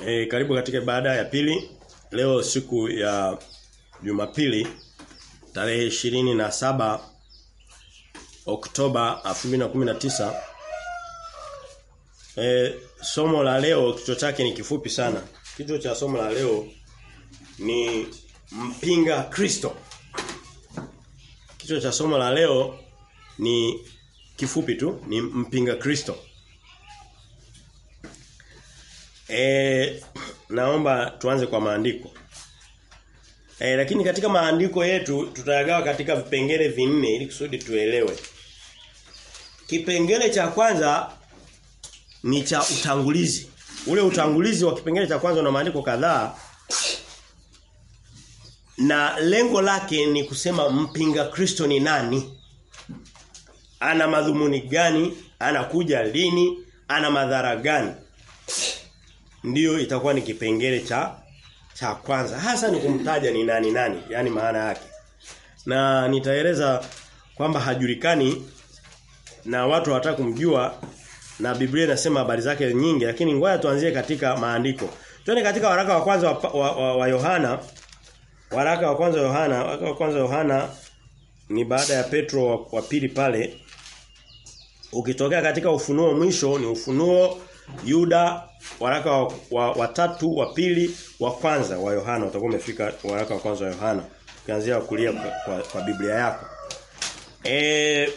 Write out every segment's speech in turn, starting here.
E, karibu katika baada ya pili. Leo siku ya Jumapili tarehe ishirini na saba Oktoba 2019. E, somo la leo kichwa chake ni kifupi sana. Kichwa cha somo la leo ni mpinga Kristo. Kichwa cha somo la leo ni kifupi tu, ni mpinga Kristo. E, naomba tuanze kwa maandiko. E, lakini katika maandiko yetu tutayagawa katika vipengele vinne ili kusudi tuelewe. Kipengele cha kwanza ni cha utangulizi. Ule utangulizi wa kipengele cha kwanza una maandiko kadhaa na lengo lake ni kusema mpinga Kristo ni nani? Ana madhumuni gani? Anakuja lini? Ana madhara gani? Ndiyo itakuwa ni kipengele cha cha kwanza. Hasa ni kumtaja ni nani nani, yani maana yake. Na nitaeleza kwamba hajulikani na watu hawataka kumjua na Biblia inasema habari zake nyingi lakini ngoja tuanzie katika maandiko. Twende katika waraka wa kwanza wa, wa, wa, wa Yohana. Waraka wa kwanza wa Yohana, waraka wa kwanza wa Yohana ni baada ya Petro wa, wa pili pale. Ukitokea katika ufunuo mwisho ni ufunuo Yuda waraka wa, wa, wa tatu wa pili wa kwanza wa Yohana utakuwa umefika waraka wa kwanza wa Yohana ukianzia kulia kwa, kwa, kwa Biblia yako. Eh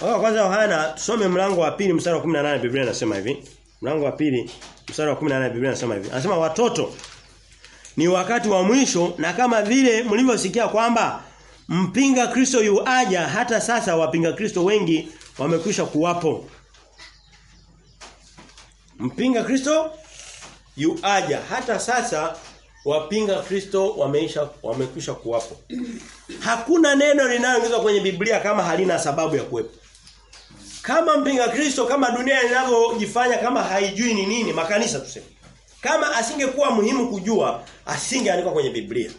Waraka wa kwanza wa Yohana tusome mlango wa pili mstari wa 18 Biblia inasema hivi. Mlango wa pili mstari wa 18 Biblia inasema hivi. Anasema watoto ni wakati wa mwisho na kama vile mlivyosikia kwamba mpinga Kristo yuaja hata sasa wapinga Kristo wengi wamekwisha kuwapo. Mpinga Kristo yuaja hata sasa wapinga Kristo wameisha wamekwisha kuwapo. Hakuna neno linaloingizwa kwenye Biblia kama halina sababu ya kuwepo. Kama mpinga Kristo kama dunia inavyojifanya kama haijui ni nini makanisa tuseme. Kama asingekuwa muhimu kujua asingeandikwa kwenye Biblia.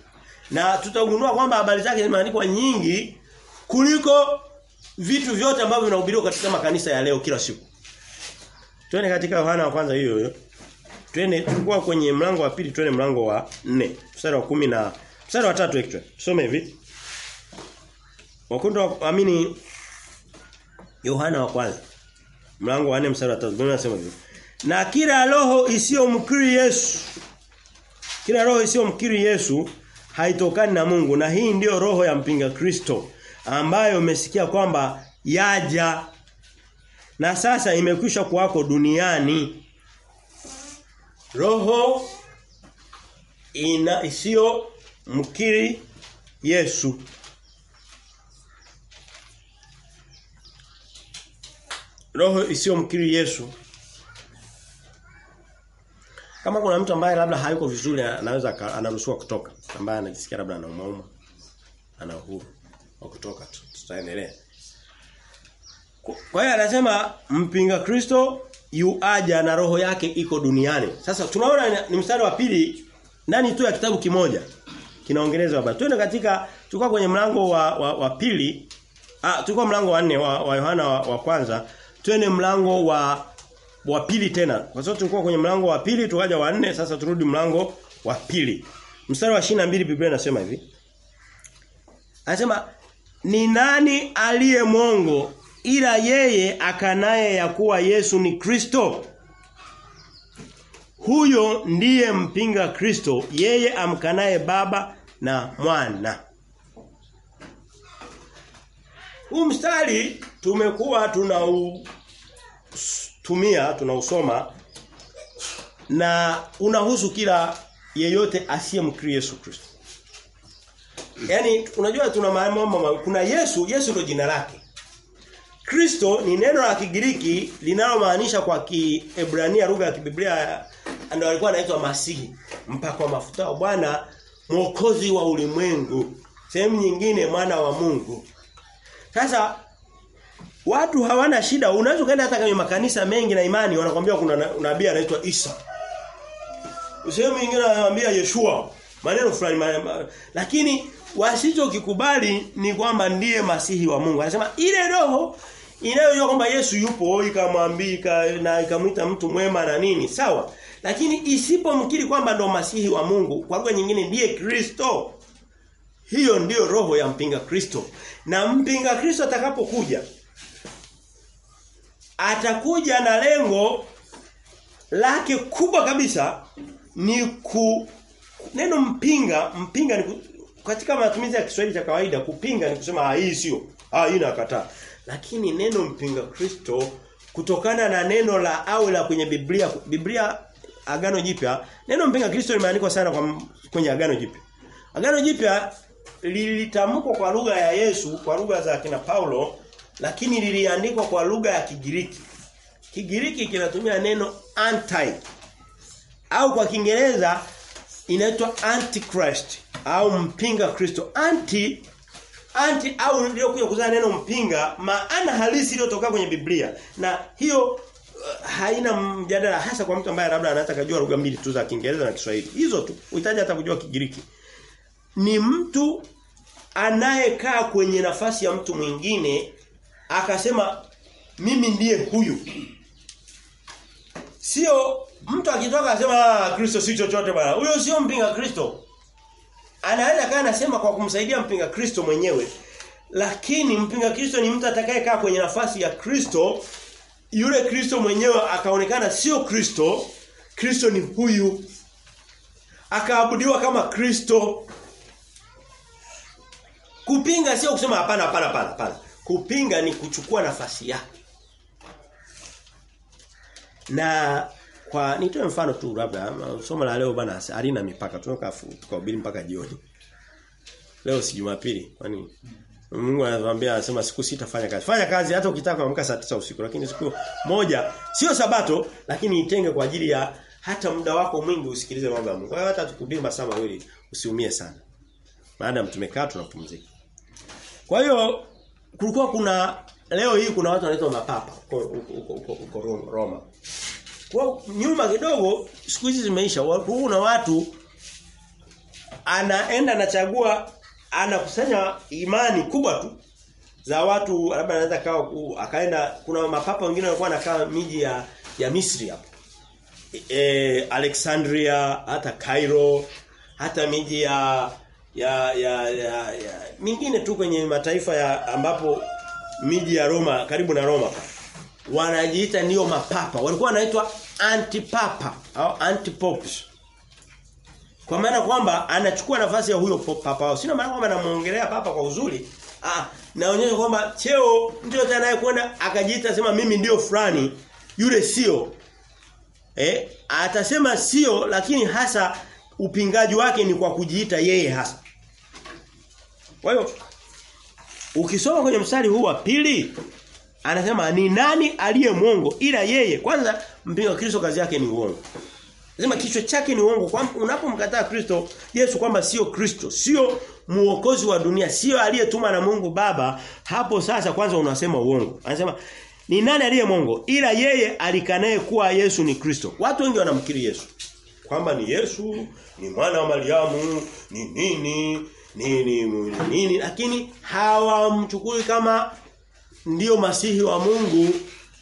Na tutagundua kwamba habari zake zimeandikwa nyingi kuliko vitu vyote ambavyo vinahubiriwa katika makanisa ya leo kila siku. Twende katika Yohana wa kwanza hiyo hiyo. Twende tulikuwa kwenye mlango wa pili twende mlango wa 4 mstari wa kumi na mstari wa 3 actually. Tusome hivi. Wakondo amini Yohana wa kwanza mlango wa 4 mstari wa 3 Biblia inasema hivi. Na kila roho isiyomkiri Yesu kila roho isiyomkiri Yesu haitokani na Mungu na hii ndiyo roho ya mpinga Kristo ambayo umesikia kwamba yaja na sasa imekwisha kuwako duniani. Roho ina isiyo mkiri Yesu. Roho isiyo mkiri Yesu. Kama kuna mtu ambaye labda hayuko vizuri anaweza anaruhusiwa kutoka. Ambaye anajisikia labda anauma ana uhuru wa kutoka tutaendelea kwa hiyo anasema mpinga Kristo yuaja na roho yake iko duniani. Sasa tunaona ni mstari wa pili ndani tu ya kitabu kimoja. Kinaongelezwa hapa. Twende katika tulikuwa kwenye mlango wa, wa, wa pili. Ah tulikuwa mlango wa nne wa, wa Yohana wa, wa kwanza. Twende mlango wa wa pili tena. Kwa sababu tulikuwa kwenye mlango wa pili tukaja wa nne sasa turudi mlango wa pili. Mstari wa 22 Biblia inasema hivi. Anasema ni nani aliye mwongo ila yeye akanaye ya kuwa Yesu ni Kristo. Huyo ndiye mpinga Kristo, yeye amkanaye baba na mwana. Huu mstari tumekuwa tunautumia, tunausoma na unahusu kila yeyote asiyemkiri Yesu Kristo. Yaani unajua tuna mambo kuna Yesu, Yesu ndio jina lake. Kristo ni neno la Kigiriki linalomaanisha kwa Kiebrania lugha ya Kibiblia ndio alikuwa anaitwa Masihi, mpako wa mafuta wa Bwana, mwokozi wa ulimwengu. Sehemu nyingine mwana wa Mungu. Sasa watu hawana shida. Unaweza kaenda hata kwenye makanisa mengi na imani wanakuambia kuna nabii anaitwa Isa. Sehemu nyingine anawaambia Yeshua. Maneno fulani lakini wasichokikubali ni kwamba ndiye masihi wa Mungu. Anasema ile roho inayojua kwamba Yesu yupo ikamwambia na ikamwita mtu mwema na nini sawa Lakini isipomkiri kwamba ndo masihi wa Mungu, kwa lugha nyingine ndiye Kristo. Hiyo ndiyo roho ya mpinga Kristo. Na mpinga Kristo atakapokuja atakuja na lengo lake kubwa kabisa ni ku neno mpinga mpinga ni ku, katika matumizi ya Kiswahili cha kawaida kupinga ni kusema ah hii sio. Ah hii nakataa lakini neno mpinga Kristo kutokana na neno la au la kwenye Biblia Biblia Agano Jipya neno mpinga Kristo limeandikwa sana kwa kwenye Agano Jipya. Agano Jipya lilitamkwa kwa lugha ya Yesu kwa lugha za kina Paulo lakini liliandikwa kwa lugha ya Kigiriki. Kigiriki kinatumia neno anti au kwa Kiingereza inaitwa antichrist au mpinga Kristo. Anti anti au ndio kuja kuzaa neno mpinga maana halisi iliyotoka kwenye Biblia. Na hiyo uh, haina mjadala hasa kwa mtu ambaye labda anataka kujua lugha mbili tu za Kiingereza na Kiswahili. Hizo tu. Uhitaji hata kujua Kigiriki. Ni mtu anayekaa kwenye nafasi ya mtu mwingine akasema mimi ndiye huyu. Sio mtu akitoka akasema Kristo si chochote bwana. Huyo sio mpinga Kristo. Anaweza kaa anasema kwa kumsaidia mpinga Kristo mwenyewe. Lakini mpinga Kristo ni mtu atakayekaa kwenye nafasi ya Kristo. Yule Kristo mwenyewe akaonekana sio Kristo. Kristo ni huyu. Akaabudiwa kama Kristo. Kupinga sio kusema hapana hapana hapana hapana. Kupinga ni kuchukua nafasi yake. Na kwa nitoe mfano tu labda somo la leo bana halina mipaka tunaka tukahubiri mpaka jioni. Leo si Jumapili kwani Mungu anatuambia anasema siku sita fanya kazi. Fanya kazi hata ukitaka kuamka saa 9 usiku lakini siku moja sio sabato lakini itenge kwa ajili ya hata muda wako mwingi usikilize mambo ya Mungu. Kwa hiyo hata tukubiri masaa mawili usiumie sana. Ya tumekaa tunapumzika. Kwa hiyo kulikuwa kuna leo hii kuna watu wanaitwa mapapa uko Roma. Nyuma kidogo siku hizi zimeisha. Kuna watu anaenda anachagua anakusanya imani kubwa tu za watu labda anaweza kawa akaenda kuna mapapa wengine walikuwa wanakaa miji ya ya Misri hapo. E, Alexandria hata Cairo hata miji ya ya ya, ya, ya mingine tu kwenye mataifa ya ambapo miji ya Roma karibu na Roma wanajiita ndio mapapa walikuwa wanaitwa antipapa au antipopes. Kwa maana kwamba anachukua nafasi ya huyo papa sina maana kwamba namuongelea papa kwa uzuri? Ah naonyesha kwamba cheo ndio kwenda akajiita sema mimi ndio fulani. Yule sio. Eh atasema sio lakini hasa upingaji wake ni kwa kujiita yeye hasa. Kwa hiyo ukisoma kwenye mstari huu wa pili anasema ni nani aliye mwongo ila yeye? Kwanza mpinga Kristo kazi yake ni uongo. Lazima kichwa chake ni uongo. Kwa unapomkataa Kristo Yesu kwamba sio Kristo sio muokozi wa dunia sio aliyetuma na Mungu Baba hapo sasa kwanza unasema uongo. Anasema ni nani aliye mwongo? Ila yeye alikanaye kuwa Yesu ni Kristo. Watu wengi wanamkiri Yesu. Kwamba ni Yesu ni mwana wa Mariamu ni nini ni nini nini. Lakini hawamchukui kama ndiyo masihi wa Mungu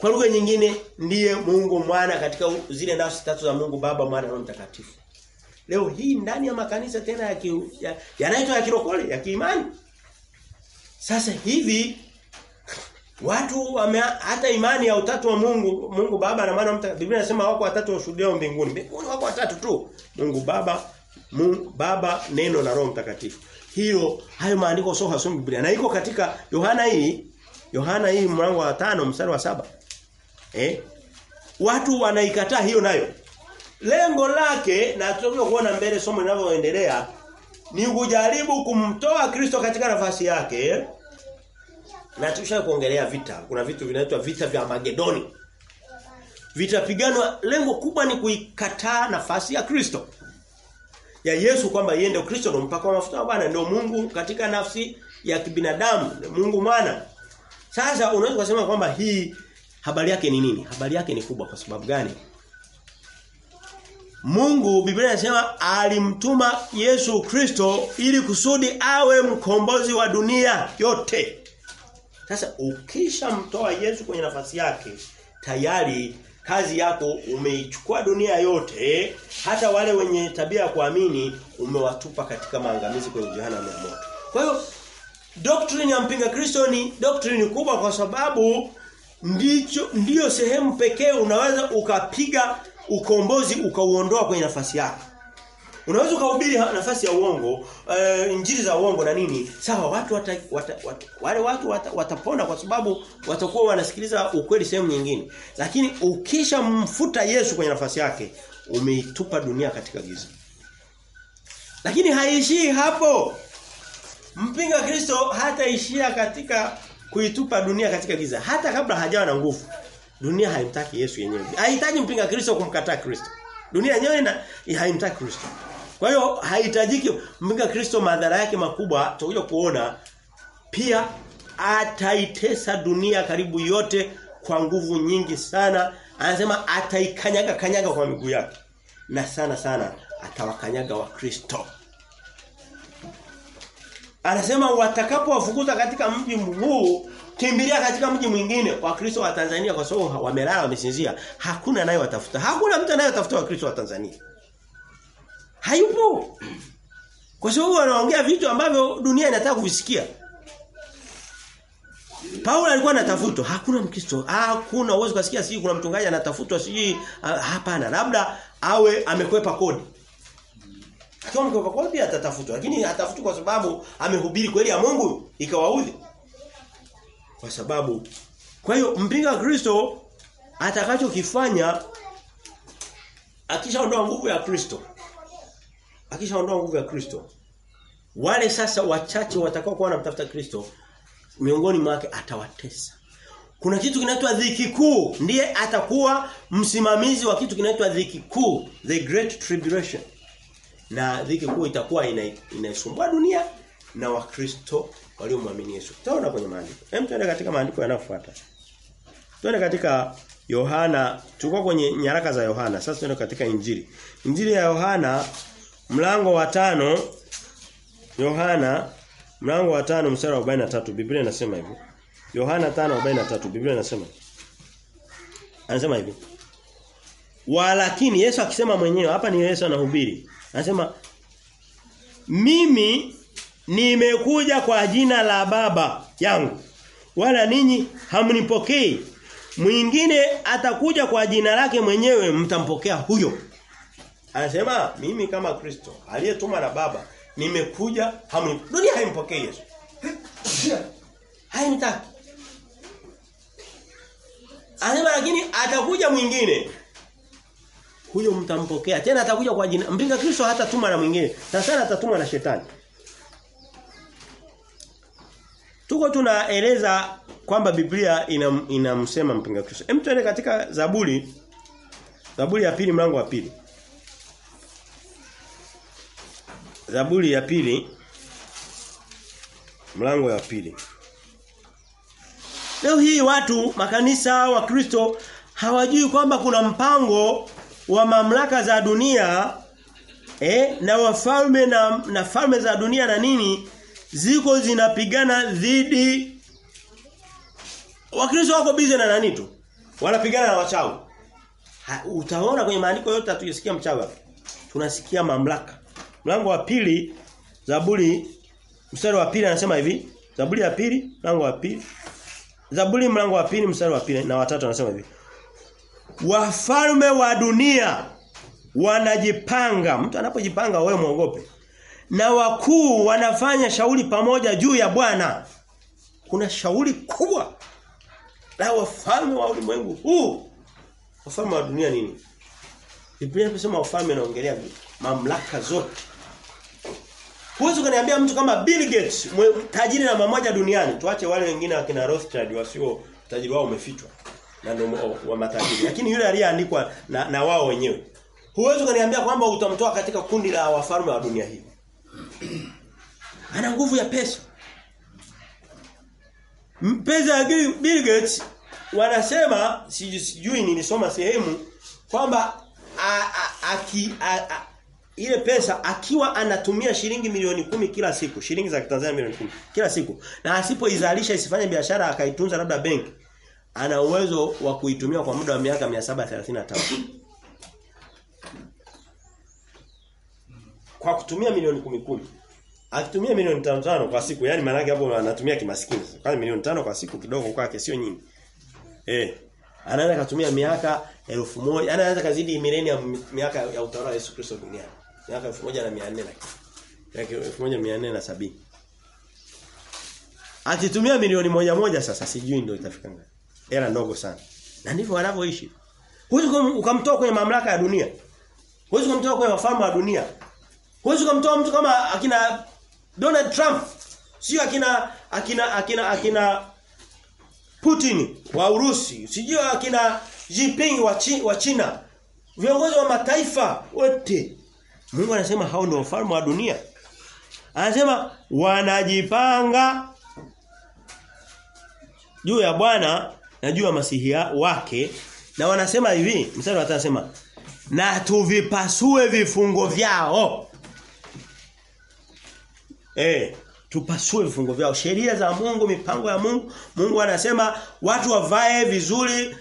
kwa lugha nyingine ndiye Mungu mwana katika zile nafsi tatu za Mungu Baba Mwana na Mtakatifu. Leo hii ndani ya makanisa tena ya ya, yanaitwa ya kirokole ya kiimani. Sasa hivi watu wame, hata imani ya utatu wa Mungu Mungu Baba na Mwana Mtakatifu Biblia inasema wako watatu washuhudiao mbinguni. Mbinguni wako watatu tu. Mungu Baba, Mungu Baba, Neno na Roho Mtakatifu. Hiyo hayo maandiko sio hasomi Biblia. Na iko katika Yohana hii Yohana hii mlango wa tano mstari wa saba Eh? Watu wanaikataa hiyo nayo. Lengo lake na tutakuja kuona mbele somo linavyoendelea ni kujaribu kumtoa Kristo katika nafasi yake. Na tusha kuongelea vita. Kuna vitu vinaitwa vita vya Magedoni. Vita piganwa lengo kubwa ni kuikataa nafasi ya Kristo. Ya Yesu kwamba yeye ndio Kristo ndio mpaka wa mafuta wa Bwana ndio Mungu katika nafsi ya kibinadamu, Mungu mwana. Sasa unaweza kusema kwamba hii habari yake ni nini? Habari yake ni kubwa kwa sababu gani? Mungu Biblia inasema alimtuma Yesu Kristo ili kusudi awe mkombozi wa dunia yote. Sasa ukishamtoa Yesu kwenye nafasi yake tayari kazi yako umeichukua dunia yote hata wale wenye tabia ya kuamini umewatupa katika maangamizi kwenye jehanamu ya moto. Kwa hiyo doctrine ya mpinga Kristo ni doctrine kubwa kwa sababu ndicho ndiyo sehemu pekee unaweza ukapiga ukombozi ukauondoa kwenye nafasi yako. Unaweza ukahubiri nafasi ya uongo, uh, injili za uongo na nini? Sawa, watu wata, wata, wata, wale watu wata, watapona kwa sababu watakuwa wanasikiliza ukweli sehemu nyingine. Lakini ukisha mfuta Yesu kwenye nafasi yake, umeitupa dunia katika giza. Lakini haishii hapo. Mpinga Kristo hataishia katika kuitupa dunia katika giza. Hata kabla hajawa na nguvu. Dunia haimtaki Yesu yenyewe. Haihitaji mpinga Kristo kumkataa Kristo. Dunia yenyewe haimtaki Kristo. Kwa hiyo haihitajiki mpinga Kristo madhara yake makubwa tutakuja kuona pia ataitesa dunia karibu yote kwa nguvu nyingi sana. Anasema ataikanyaga kanyaga kwa miguu yake. Na sana sana atawakanyaga wa Kristo. Anasema watakapowafukuza katika mji huu kimbilia katika mji mwingine. Kwa Kristo wa Tanzania kwa sababu wamelala wamesinzia hakuna naye watafuta hakuna mtu anayetafuta wa Kristo wa Tanzania. Hayupo. Kwa sababu wanaongea vitu ambavyo dunia inataka kuvisikia. Paulo alikuwa anatafutwa. Hakuna mkristo. Hakuna. Uwezo kusikia siji kuna mtungaji anatafutwa siji hapana. Labda awe amekwepa kodi Akiwa kwa pia atatafutwa lakini atafutwa kwa sababu amehubiri kweli ya Mungu ikawaudhi. Kwa sababu kwa hiyo mpinga Kristo atakachokifanya akishaondoa nguvu ya Kristo akishaondoa nguvu ya Kristo wale sasa wachache watakao kuwa wanamtafuta Kristo miongoni mwake atawatesa. Kuna kitu kinaitwa dhiki kuu ndiye atakuwa msimamizi wa kitu kinaitwa dhiki kuu the great tribulation na dhiki kuu itakuwa inaisumbua ina dunia na wakristo waliomwamini Yesu. Tutaona kwenye maandiko. Hem tuende katika maandiko yanayofuata. Tuende katika Yohana, tulikuwa kwenye nyaraka za Yohana. Sasa tuende katika Injili. Injili ya Yohana mlango wa tano Yohana mlango wa tano mstari wa 43 Biblia inasema hivi. Yohana 5:43 Biblia inasema. Anasema hivi. Walakini Yesu akisema mwenyewe hapa ni Yesu anahubiri. Anasema mimi nimekuja kwa jina la baba yangu wala ninyi hamnipokei. Mwingine atakuja kwa jina lake mwenyewe mtampokea huyo. Anasema mimi kama Kristo aliyetumwa na baba nimekuja hamni dunia haimpokei Yesu. Haimtaki anasema lakini atakuja mwingine huyo mtampokea tena atakuja kwa jina mpinga Kristo hata tuma na mwingine na sana atatumwa na shetani Tuko tunaeleza kwamba Biblia inamsema ina mpinga Kristo. Hem tuende katika Zaburi Zaburi ya pili mlango wa pili. Zaburi ya pili mlango wa pili. Leo hii watu makanisa wa Kristo hawajui kwamba kuna mpango wa mamlaka za dunia eh na wafalme na, na falme za dunia na nini ziko zinapigana dhidi Wakristo wako bize na nani tu? Wanapigana na wachawi. Ha, utaona kwenye maandiko yote hatujasikia mchawi. Tunasikia mamlaka. Mlango wa pili Zaburi mstari wa pili anasema hivi. Zaburi ya pili mlango wa pili. Zaburi mlango wa pili mstari wa pili na watatu anasema hivi. Wafalme wa dunia wanajipanga. Mtu anapojipanga wewe muogope na wakuu wanafanya shauri pamoja juu ya Bwana. Kuna shauri kubwa la wafalme wa ulimwengu huu. Wafalme wa dunia nini? Biblia inasema wafalme inaongelea mamlaka zote. Huwezi kuniambia mtu kama Bill Gates, tajiri namba moja duniani, tuache wale wengine wakina Rothschild wasio tajiri wao umefichwa na ndio wa matajiri. Lakini yule aliyeandikwa na, na wao wenyewe. Huwezi kuniambia kwamba utamtoa katika kundi la wafalme wa dunia hii. Ana nguvu ya pesa. Pesa ya Bill Gates wanasema sijui nilisoma sehemu kwamba aki a, a, ile pesa akiwa anatumia shilingi milioni kumi kila siku, shilingi za Tanzania milioni kumi kila siku na asipoizalisha isifanye biashara akaitunza labda benki. Ana uwezo wa kuitumia kwa muda wa miaka 735. Kwa kutumia milioni kumi kumi. Akitumia milioni tano tano kwa siku, yani maana hapo anatumia kimaskini. Kwa milioni 5 kwa siku kidogo kwake sio nyingi. Eh. Anaweza kutumia miaka elfu moja, yani anaweza kazidi millennium miaka ya utawala wa Yesu Kristo duniani. Miaka 1400 lakini miaka 1470. Akitumia milioni moja moja sasa sijui ndio itafika ngapi. Hela ndogo sana. Na ndivyo wanavyoishi. Huwezi ukamtoa kwenye mamlaka ya dunia. Huwezi ukamtoa kwenye wafalme wa dunia. Huwezi ukamtoa mtu kama akina Donald Trump. Sio akina akina akina akina Putin wa Urusi, sijui akina Jinping wa, chi, wa China. Viongozi wa mataifa wote. Mungu anasema hao ndio wafalme wa dunia. Anasema wanajipanga juu ya Bwana na juu ya masihi wake. Na wanasema hivi mstari wa na tuvipasue vifungo vyao. Eh tupasue vifungo vyao. Sheria za Mungu mipango ya Mungu Mungu anasema watu wavae vizuri.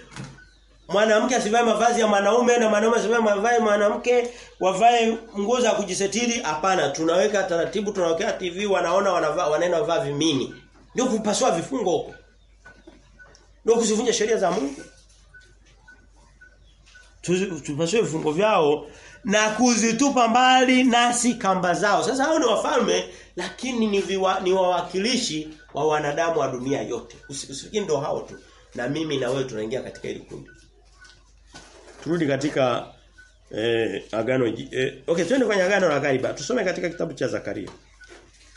Mwanamke asivae mavazi ya mwanaume na mwanaume asivae mavazi ya mwanamke wavae nguo za kujisetiri hapana tunaweka taratibu tunaweka TV wanaona wanavaa wanaenda wavaa vimini. Ndio kupasua vifungo ndio kuzivunja sheria za Mungu. Tupasue vifungo vyao na kuzitupa mbali nasi kamba zao. Sasa hao ni wafalme lakini ni viwa, ni wawakilishi wa wanadamu wa dunia yote. Usifikiri ndio hao tu. Na mimi na wewe tunaingia katika hili kundi. Turudi katika eh, agano eh, okay twende kwenye agano la kale tusome katika kitabu cha Zakaria.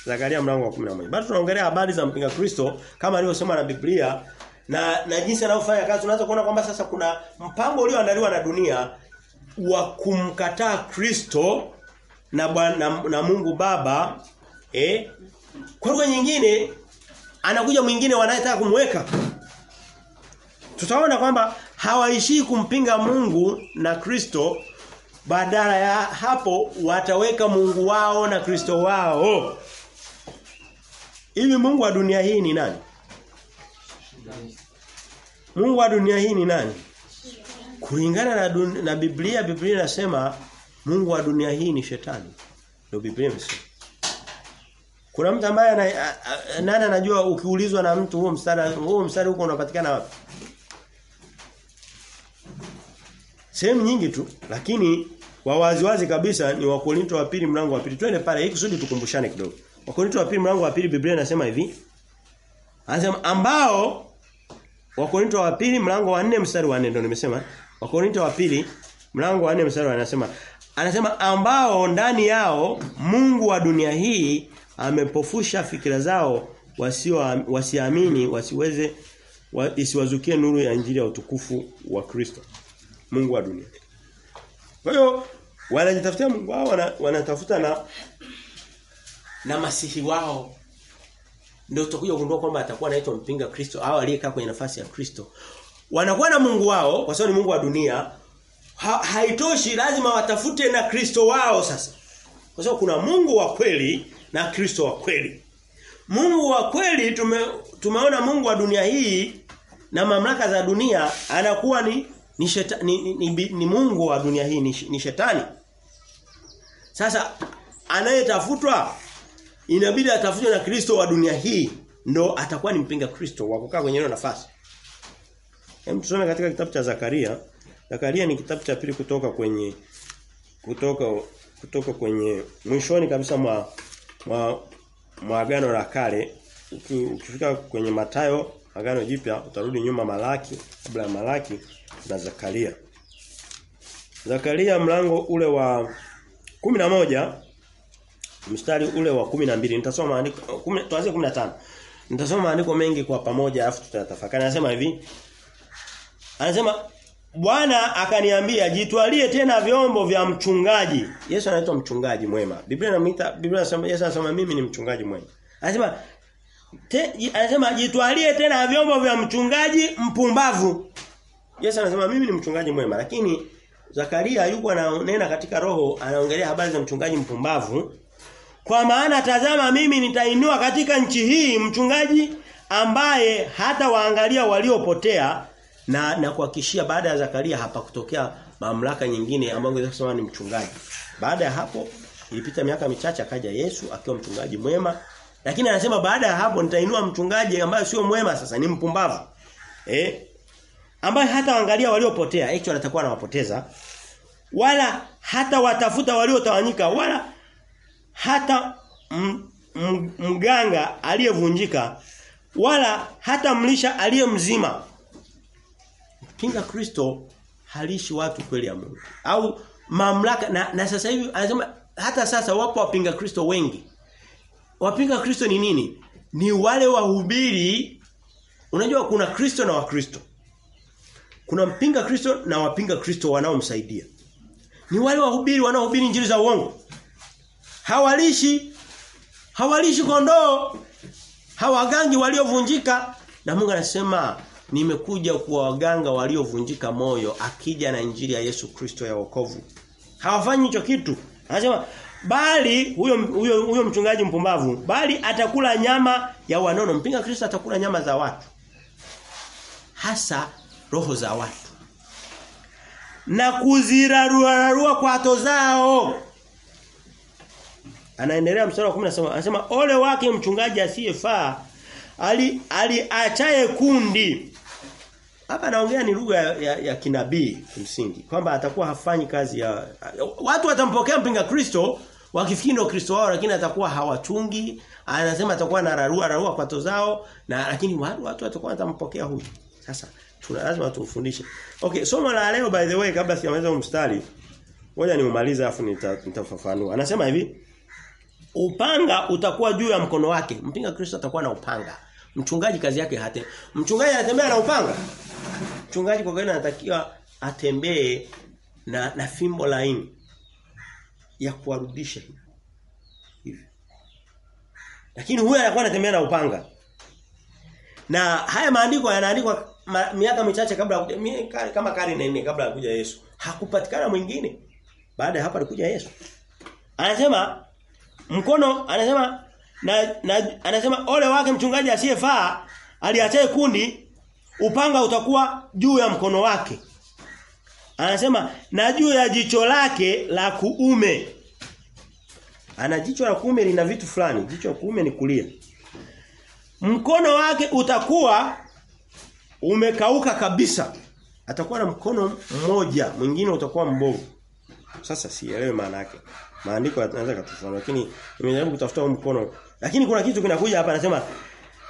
Zakaria mlango wa 11. Bado tunaongelea habari za mpinga Kristo kama alivyosema na Biblia na na jinsi anavyofanya kazi unaanza kuona kwamba sasa kuna mpango ulioandaliwa na dunia wa kumkataa Kristo na, na na Mungu Baba eh? Kwa lugha nyingine anakuja mwingine wanayetaka kumweka tutaona kwamba hawaishii kumpinga Mungu na Kristo badala ya hapo wataweka Mungu wao na Kristo wao. Hivi Mungu wa dunia hii ni nani Mungu wa dunia hii ni nani? Kulingana na, dun, na Biblia Biblia inasema Mungu wa dunia hii ni shetani. Ndio Biblia imesema. Kuna mtu ambaye nani anajua ukiulizwa na mtu huo mstari huo mstari huko unapatikana wapi? Sehemu nyingi tu lakini wa wazi kabisa ni wa Korinto wa pili mlango wa pili. Twende pale ili kusudi tukumbushane kidogo. Wa Korinto wa pili mlango wa pili Biblia inasema hivi. Anasema ambao Wakorinto wa pili mlango wa 4 mstari wa 4 ndio nimesema. Wakorinto wa pili mlango wa 4 mstari wa anasema anasema ambao ndani yao Mungu wa dunia hii amepofusha fikira zao wasio wasiamini wasiweze wa, isiwazukie nuru ya injili ya utukufu wa Kristo. Mungu wa dunia. Kwa hiyo wanajitafutia Mungu wao wana, wanatafuta na na masihi wao ndio tutakuja kugundua kwamba atakuwa anaitwa mpinga Kristo au aliyekaa kwenye nafasi ya Kristo. Wanakuwa na Mungu wao kwa sababu ni Mungu wa dunia. Ha, haitoshi lazima watafute na Kristo wao sasa. Kwa sababu kuna Mungu wa kweli na Kristo wa kweli. Mungu wa kweli tume, tumeona Mungu wa dunia hii na mamlaka za dunia anakuwa ni ni, sheta, ni, ni, ni, ni Mungu wa dunia hii ni, ni shetani. Sasa anayetafutwa inabidi atafutwe na Kristo wa dunia hii ndo atakuwa ni mpinga Kristo wa kukaa kwenye ile nafasi. Hem tusome katika kitabu cha Zakaria. Zakaria ni kitabu cha pili kutoka kwenye kutoka kutoka kwenye mwishoni kabisa mwa mwa, mwa agano la kale. Ukifika kwenye Matayo agano jipya utarudi nyuma Malaki kabla ya Malaki na Zakaria. Zakaria mlango ule wa moja mstari ule wa 12 nitasoma maandiko tuanze 15 nitasoma maandiko mengi kwa pamoja alafu tutatafakari. Anasema hivi. Anasema Bwana akaniambia jitwalie tena vyombo vya mchungaji. Yesu anaitwa mchungaji mwema. Biblia inamuita Biblia inasema Yesu anasema mimi ni mchungaji mwema. Anasema te, anasema jitwalie tena vyombo vya mchungaji mpumbavu. Yesu anasema mimi ni mchungaji mwema. Lakini Zakaria yuko ananena katika roho anaongelea habari za mchungaji mpumbavu kwa maana tazama mimi nitainua katika nchi hii mchungaji ambaye hata waangalia waliopotea na na kuhakishia baada ya Zakaria hapa kutokea mamlaka nyingine ambayo ungeweza kusema ni mchungaji. Baada ya hapo ilipita miaka michache akaja Yesu akiwa mchungaji mwema. Lakini anasema baada ya hapo nitainua mchungaji ambaye sio mwema sasa ni mpumbavu. Eh? Ambaye hata waangalia waliopotea, actually atakuwa anawapoteza. Wala hata watafuta waliotawanyika wala hata mganga aliyevunjika wala hata mlisha aliye mzima. Pinga Kristo halishi watu kweli ya Mungu. Au mamlaka na, na sasa hivi anasema hata sasa wapo wapinga Kristo wengi. Wapinga Kristo ni nini? Ni wale wahubiri unajua kuna Kristo na Wakristo. Kuna mpinga Kristo na wapinga Kristo wanaomsaidia. Ni wale wahubiri wanaohubiri njiri za uongo. Hawalishi hawalishi kondoo. Hawagangi waliovunjika na Mungu anasema nimekuja kuwa waganga waliovunjika moyo akija na injili ya Yesu Kristo ya wokovu. Hawafanyi hicho kitu. Anasema bali huyo huyo huyo mchungaji mpumbavu bali atakula nyama ya wanono. Mpinga Kristo atakula nyama za watu. Hasa roho za watu. Na kuzirarua kwato zao. Anaendelea mstari wa 10 anasema anasema ole wake mchungaji asiyefaa ali aliachaye kundi. Hapa naongea ni lugha ya, ya, ya kinabii kimsingi kwamba atakuwa hafanyi kazi ya watu watampokea mpinga Kristo wakifikiri ndio Kristo wao lakini atakuwa hawachungi. Anasema atakuwa na rarua rarua kwato zao na lakini watu watu watakuwa watampokea huyu. Sasa tuna lazima tumfundishe. Okay somo la leo by the way kabla sijamaliza mstari ngoja niumalize afu nitafafanua. Nita anasema hivi upanga utakuwa juu ya mkono wake. Mpinga Kristo atakuwa na upanga. Mchungaji kazi yake hate. Mchungaji anatembea na upanga? Mchungaji kwa kweli anatakiwa atembee na na fimbo laini ya kuwarudisha hivi. Lakini huyu anakuwa anatembea na upanga. Na haya maandiko yanaandikwa ma, miaka michache kabla ya kama karne nne kabla ya kuja Yesu. Hakupatikana mwingine. Baada ya hapa alikuja Yesu. Anasema mkono anasema na, na anasema ole wake mchungaji asiyefaa aliachaye kundi upanga utakuwa juu ya mkono wake. Anasema na juu ya jicho lake la kuume. Ana jicho la kuume lina vitu fulani jicho la kuume ni kulia. Mkono wake utakuwa umekauka kabisa. Atakuwa na mkono mmoja mwingine utakuwa mbovu. Sasa sielewe maana yake maandiko yanaweza kutufafanua lakini nimejaribu kutafuta mkono lakini kuna kitu kinakuja hapa anasema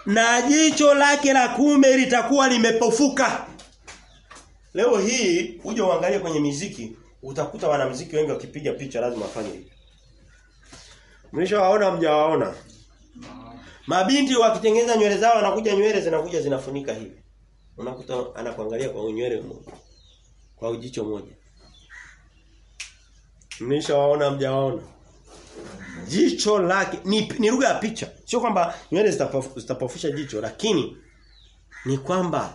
na jicho lake la kume litakuwa limepofuka. Leo hii uje uangalie kwenye miziki utakuta wanamuziki wengi wakipiga picha lazima afanye hivi. Mlishawaona mjawaona? Mabinti wakitengeneza nywele zao wanakuja nywele zinakuja zinafunika hivi. Unakuta anakuangalia kwa nywele moja. Kwa ujicho moja. Mlishawaona mjaona. jicho lake ni, ni lugha ya picha. Sio kwamba nywele zitapofusha jicho lakini ni kwamba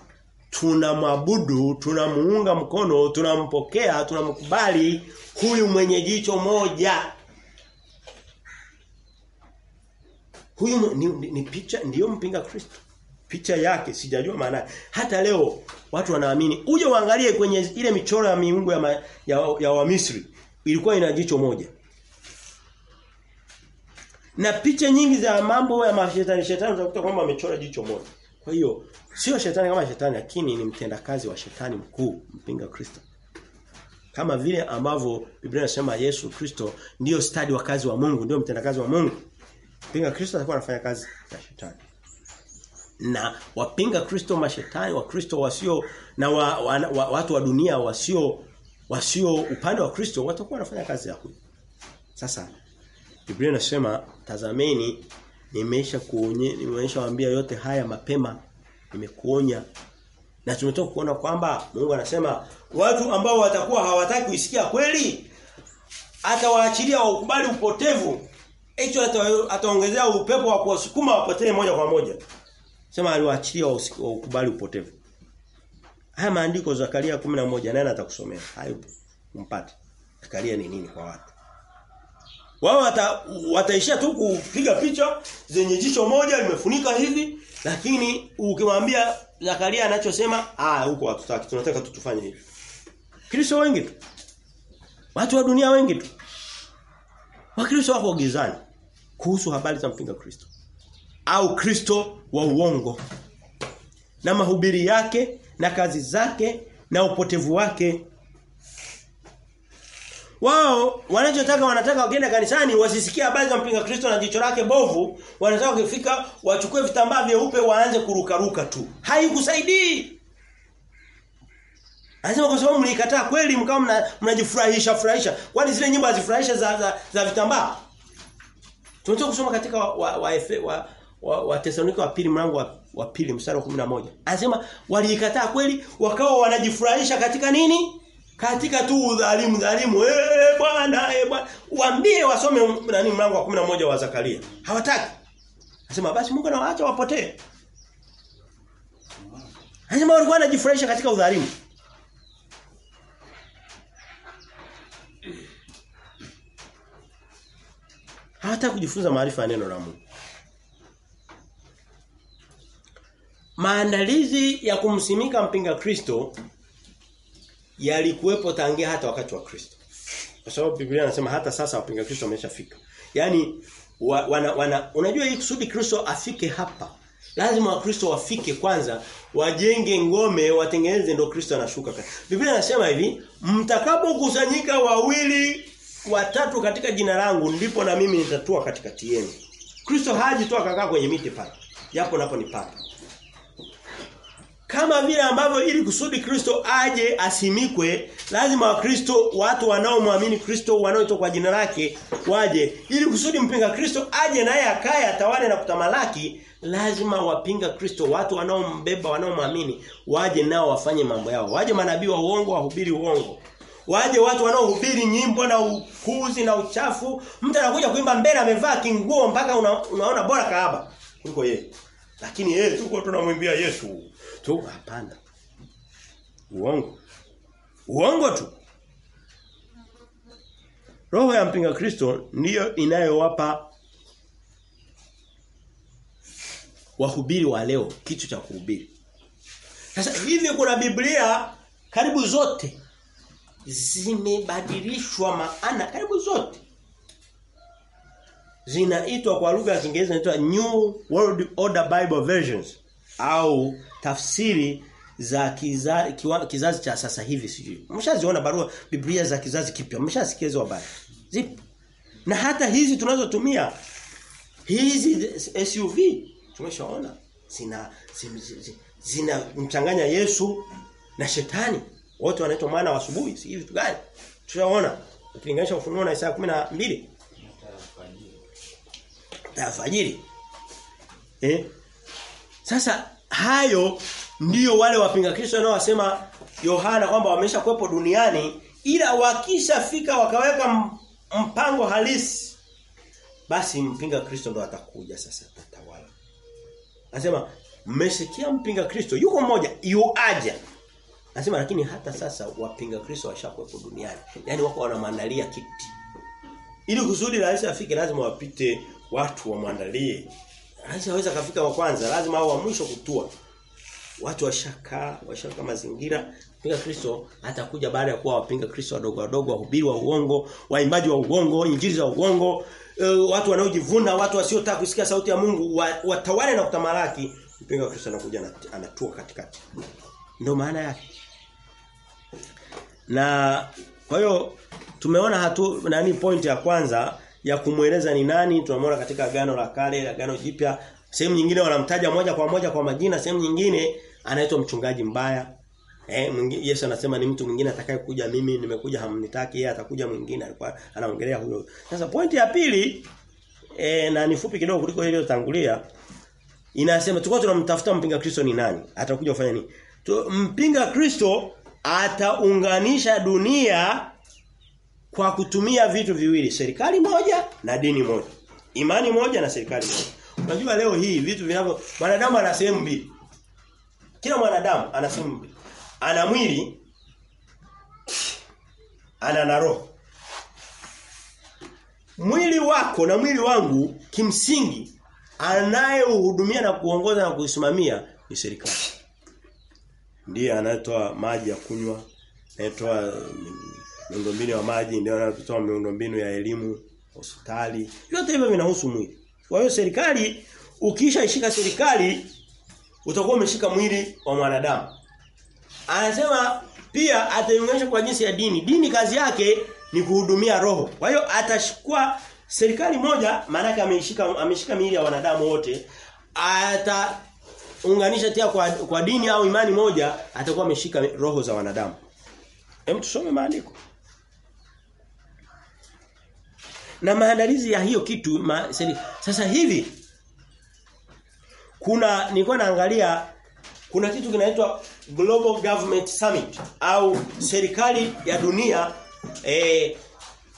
tunamwabudu tunamuunga mkono tunampokea tunamkubali huyu mwenye jicho moja. Huyu ni, ni, ni picha ndiyo mpinga Kristo. Picha yake sijajua maana hata leo watu wanaamini uje uangalie kwenye ile michoro ya miungu ya, ma, ya, ya wa Misri ilikuwa ina jicho moja na picha nyingi za mambo ya mashetani shetani utakuta kwamba amechora jicho moja. Kwa hiyo sio shetani kama shetani lakini ni mtendakazi wa shetani mkuu mpinga Kristo. Kama vile ambavyo Biblia inasema Yesu Kristo ndiyo stadi wa kazi wa Mungu, ndio mtendakazi wa Mungu. Mpinga Kristo atakuwa anafanya kazi ya shetani. Na wapinga Kristo mashetani wa Kristo wasio na wa, wa, wa, watu wa dunia wasio wasio upande wa Kristo watakuwa wanafanya kazi ya huyu. Sasa Biblia inasema tazameni nimesha kuonye nimeshawaambia yote haya mapema nimekuonya. Na tumetoka kuona kwamba Mungu anasema watu ambao watakuwa hawataki kuisikia kweli atawaachilia waukubali upotevu. Hicho ataongezea upepo wa kuwasukuma wapotee moja kwa moja. Sema aliwaachilia waukubali upotevu haya maandiko Zakaria 11 nani atakusomea hayo mpate Zakaria ni nini kwa watu Wao wata, wataishia tu kupiga picha zenye jicho moja limefunika hivi lakini ukimwambia Zakaria anachosema ah huko hatutaki tunataka tutufanye hivi. Kristo wengi tu. Watu wa dunia wengi tu. Wakristo wako gizani kuhusu habari za mpinga Kristo au Kristo wa uongo na mahubiri yake na kazi zake na upotevu wake. Wao wanachotaka wanataka wakienda kanisani wasisikie habari za mpinga Kristo na jicho lake bovu. Wanataka kufika wachukue vitambaa vyeupe waanze kurukaruka tu. Haikusaidii. Anasema kwa sababu mlikataa kweli mkao mnajifurahisha furahisha. Kwani zile nyimbo hazifurahisha za, za, za vitambaa? Tunataka kusoma katika wa wa, wa, wa, wa, wa Tesalonika wa pili mlango wa, wa pili mstari wa 11. Anasema waliikataa kweli wakawa wanajifurahisha katika nini? Katika tu udhalimu dhalimu. Eh bwana eh bwana. Waambie wasome nani mlango wa 11 wa Zakaria. Hawataki. Anasema basi Mungu anawaacha wapotee. Anasema walikuwa wanajifurahisha katika udhalimu. hawataka kujifunza maarifa ya neno la Mungu. Maandalizi ya kumsimika mpinga Kristo yalikuwepo tangia hata wakati wa Kristo. Kwa sababu Biblia inasema hata sasa wapinga Kristo wameshafika. Yaani wa, wana, wana, unajua hii kusudi Kristo afike hapa. Lazima wakristo wafike kwanza wajenge ngome watengeneze ndio Kristo anashuka. Biblia inasema hivi, mtakapokusanyika wawili watatu katika jina langu ndipo na mimi nitatua katikati yenu. Kristo haji tu akakaa kwenye miti pale. Japo napo ni papa. Kama vile ambavyo ili kusudi Kristo aje asimikwe, lazima wakristo watu wanaomwamini Kristo wanaoitwa kwa jina lake waje. Ili kusudi mpinga Kristo aje naye akae atawale na kutamalaki, lazima wapinga Kristo watu wanaombeba wanaomwamini waje nao wafanye mambo yao. Waje manabii wa uongo wahubiri uongo. Waje watu wanaohubiri nyimbo na ukuzi na uchafu. Mtu anakuja kuimba mbele amevaa kinguo mpaka una, unaona bora kaaba kuliko yeye. Lakini yeye tuko tunamwimbia Yesu. Tu hapana. Uongo. Uongo tu. Roho ya mpinga Kristo ndiyo inayowapa wahubiri wa leo kitu cha kuhubiri. Sasa hivi kuna Biblia karibu zote zimebadilishwa maana karibu zote zinaitwa kwa lugha ya Kiingereza inaitwa New World Order Bible Versions au tafsiri za kiza, kiwa, kizazi cha sasa hivi sijui. Mshaziona barua Biblia za kizazi kipya. Mshasikia hizo habari. Zipo. Na hata hizi tunazotumia hizi SUV tumeshaona zina zina, zina mchanganya Yesu na shetani. Wote wanaitwa maana wa asubuhi, si vitu gani? Tunaona ukilinganisha ufunuo na Isaya 12. Tafajiri. Eh? Sasa hayo ndiyo wale wapinga Kristo wanaosema Yohana kwamba wamesha kuwepo duniani ila wakishafika wakaweka mpango halisi basi mpinga Kristo ndo atakuja sasa tatawala. Anasema mmesikia mpinga Kristo yuko mmoja yuaja. Anasema lakini hata sasa wapinga Kristo washakuwepo duniani. Yaani wako wanamwandalia kiti. Ili kusudi la Yesu afike lazima wapite watu wamwandalie. Rais hawezi kafika wa kwanza, lazima au wa mwisho kutua. Watu washakaa, washaka mazingira. Mpinga Kristo atakuja baada ya kuwa wapinga Kristo wadogo wadogo, wahubiri wa uongo, waimbaji wa uongo, injili za uongo, uh, watu wanaojivuna, watu wasiotaka kusikia sauti ya Mungu, watawale na kutamalaki. Mpinga Kristo anakuja anatua katikati. Ndio maana yake. Na kwa hiyo tumeona hatu nani point ya kwanza ya kumweleza ni nani tunamwona katika agano la kale, agano jipya. Sehemu nyingine wanamtaja moja kwa moja kwa majina, sehemu nyingine anaitwa mchungaji mbaya. Eh Yesu anasema ni mtu mwingine atakaye kuja mimi nimekuja hamnitaki yeye atakuja mwingine alikuwa anaongelea huyo. Sasa pointi ya pili eh na ni fupi kidogo kuliko ile iliyotangulia inasema tulikuwa tunamtafuta mpinga Kristo ni nani? Atakuja kufanya nini? Mpinga Kristo ataunganisha dunia kwa kutumia vitu viwili, serikali moja na dini moja. Imani moja na serikali moja. Unajua leo hii vitu vinavyo mwanadamu ana sehemu mbili. Kila mwanadamu ana sehemu mbili. Ana mwili ana na roho. mwili wako na mwili wangu kimsingi anayeuhudumia na kuongoza na kusimamia ni serikali. Ndiye anayetoa maji ya kunywa, anayetoa miundombinu ya maji, ndio anayetoa miundombinu ya elimu, hospitali. Yote hivyo vinahusu mwili. Kwa hiyo serikali ukisha ishika serikali utakuwa umeshika mwili wa mwanadamu. Anasema pia ataiunganisha kwa jinsi ya dini. Dini kazi yake ni kuhudumia roho. Kwa hiyo atashikwa serikali moja maana ameshika ameshika miili ya wanadamu wote ataunganisha tia kwa, kwa dini au imani moja atakuwa ameshika roho za wanadamu. Hem tusome maandiko. Na maandalizi ya hiyo kitu ma, seli, sasa hivi kuna nilikuwa naangalia kuna kitu kinaitwa Global Government Summit au serikali ya dunia eh,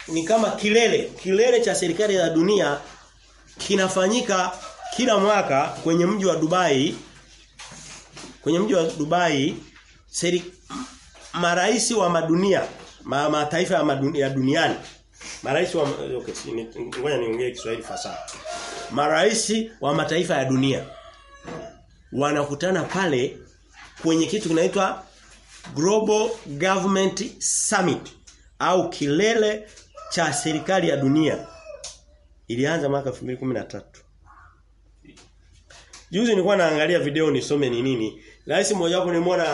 ni kama kilele kilele cha serikali ya dunia kinafanyika kila mwaka kwenye mji wa Dubai kwenye mji wa Dubai seri, maraisi wa madunia ma, mataifa ya, madunia, duniani marais wa okay ngoja niongee Kiswahili fasaha marais wa mataifa ya dunia wanakutana pale kwenye kitu kinaitwa Global Government Summit au kilele cha serikali ya dunia ilianza mwaka 2013 Juzi nilikuwa naangalia video nisome ni nini. Rais mmoja wapo nimeona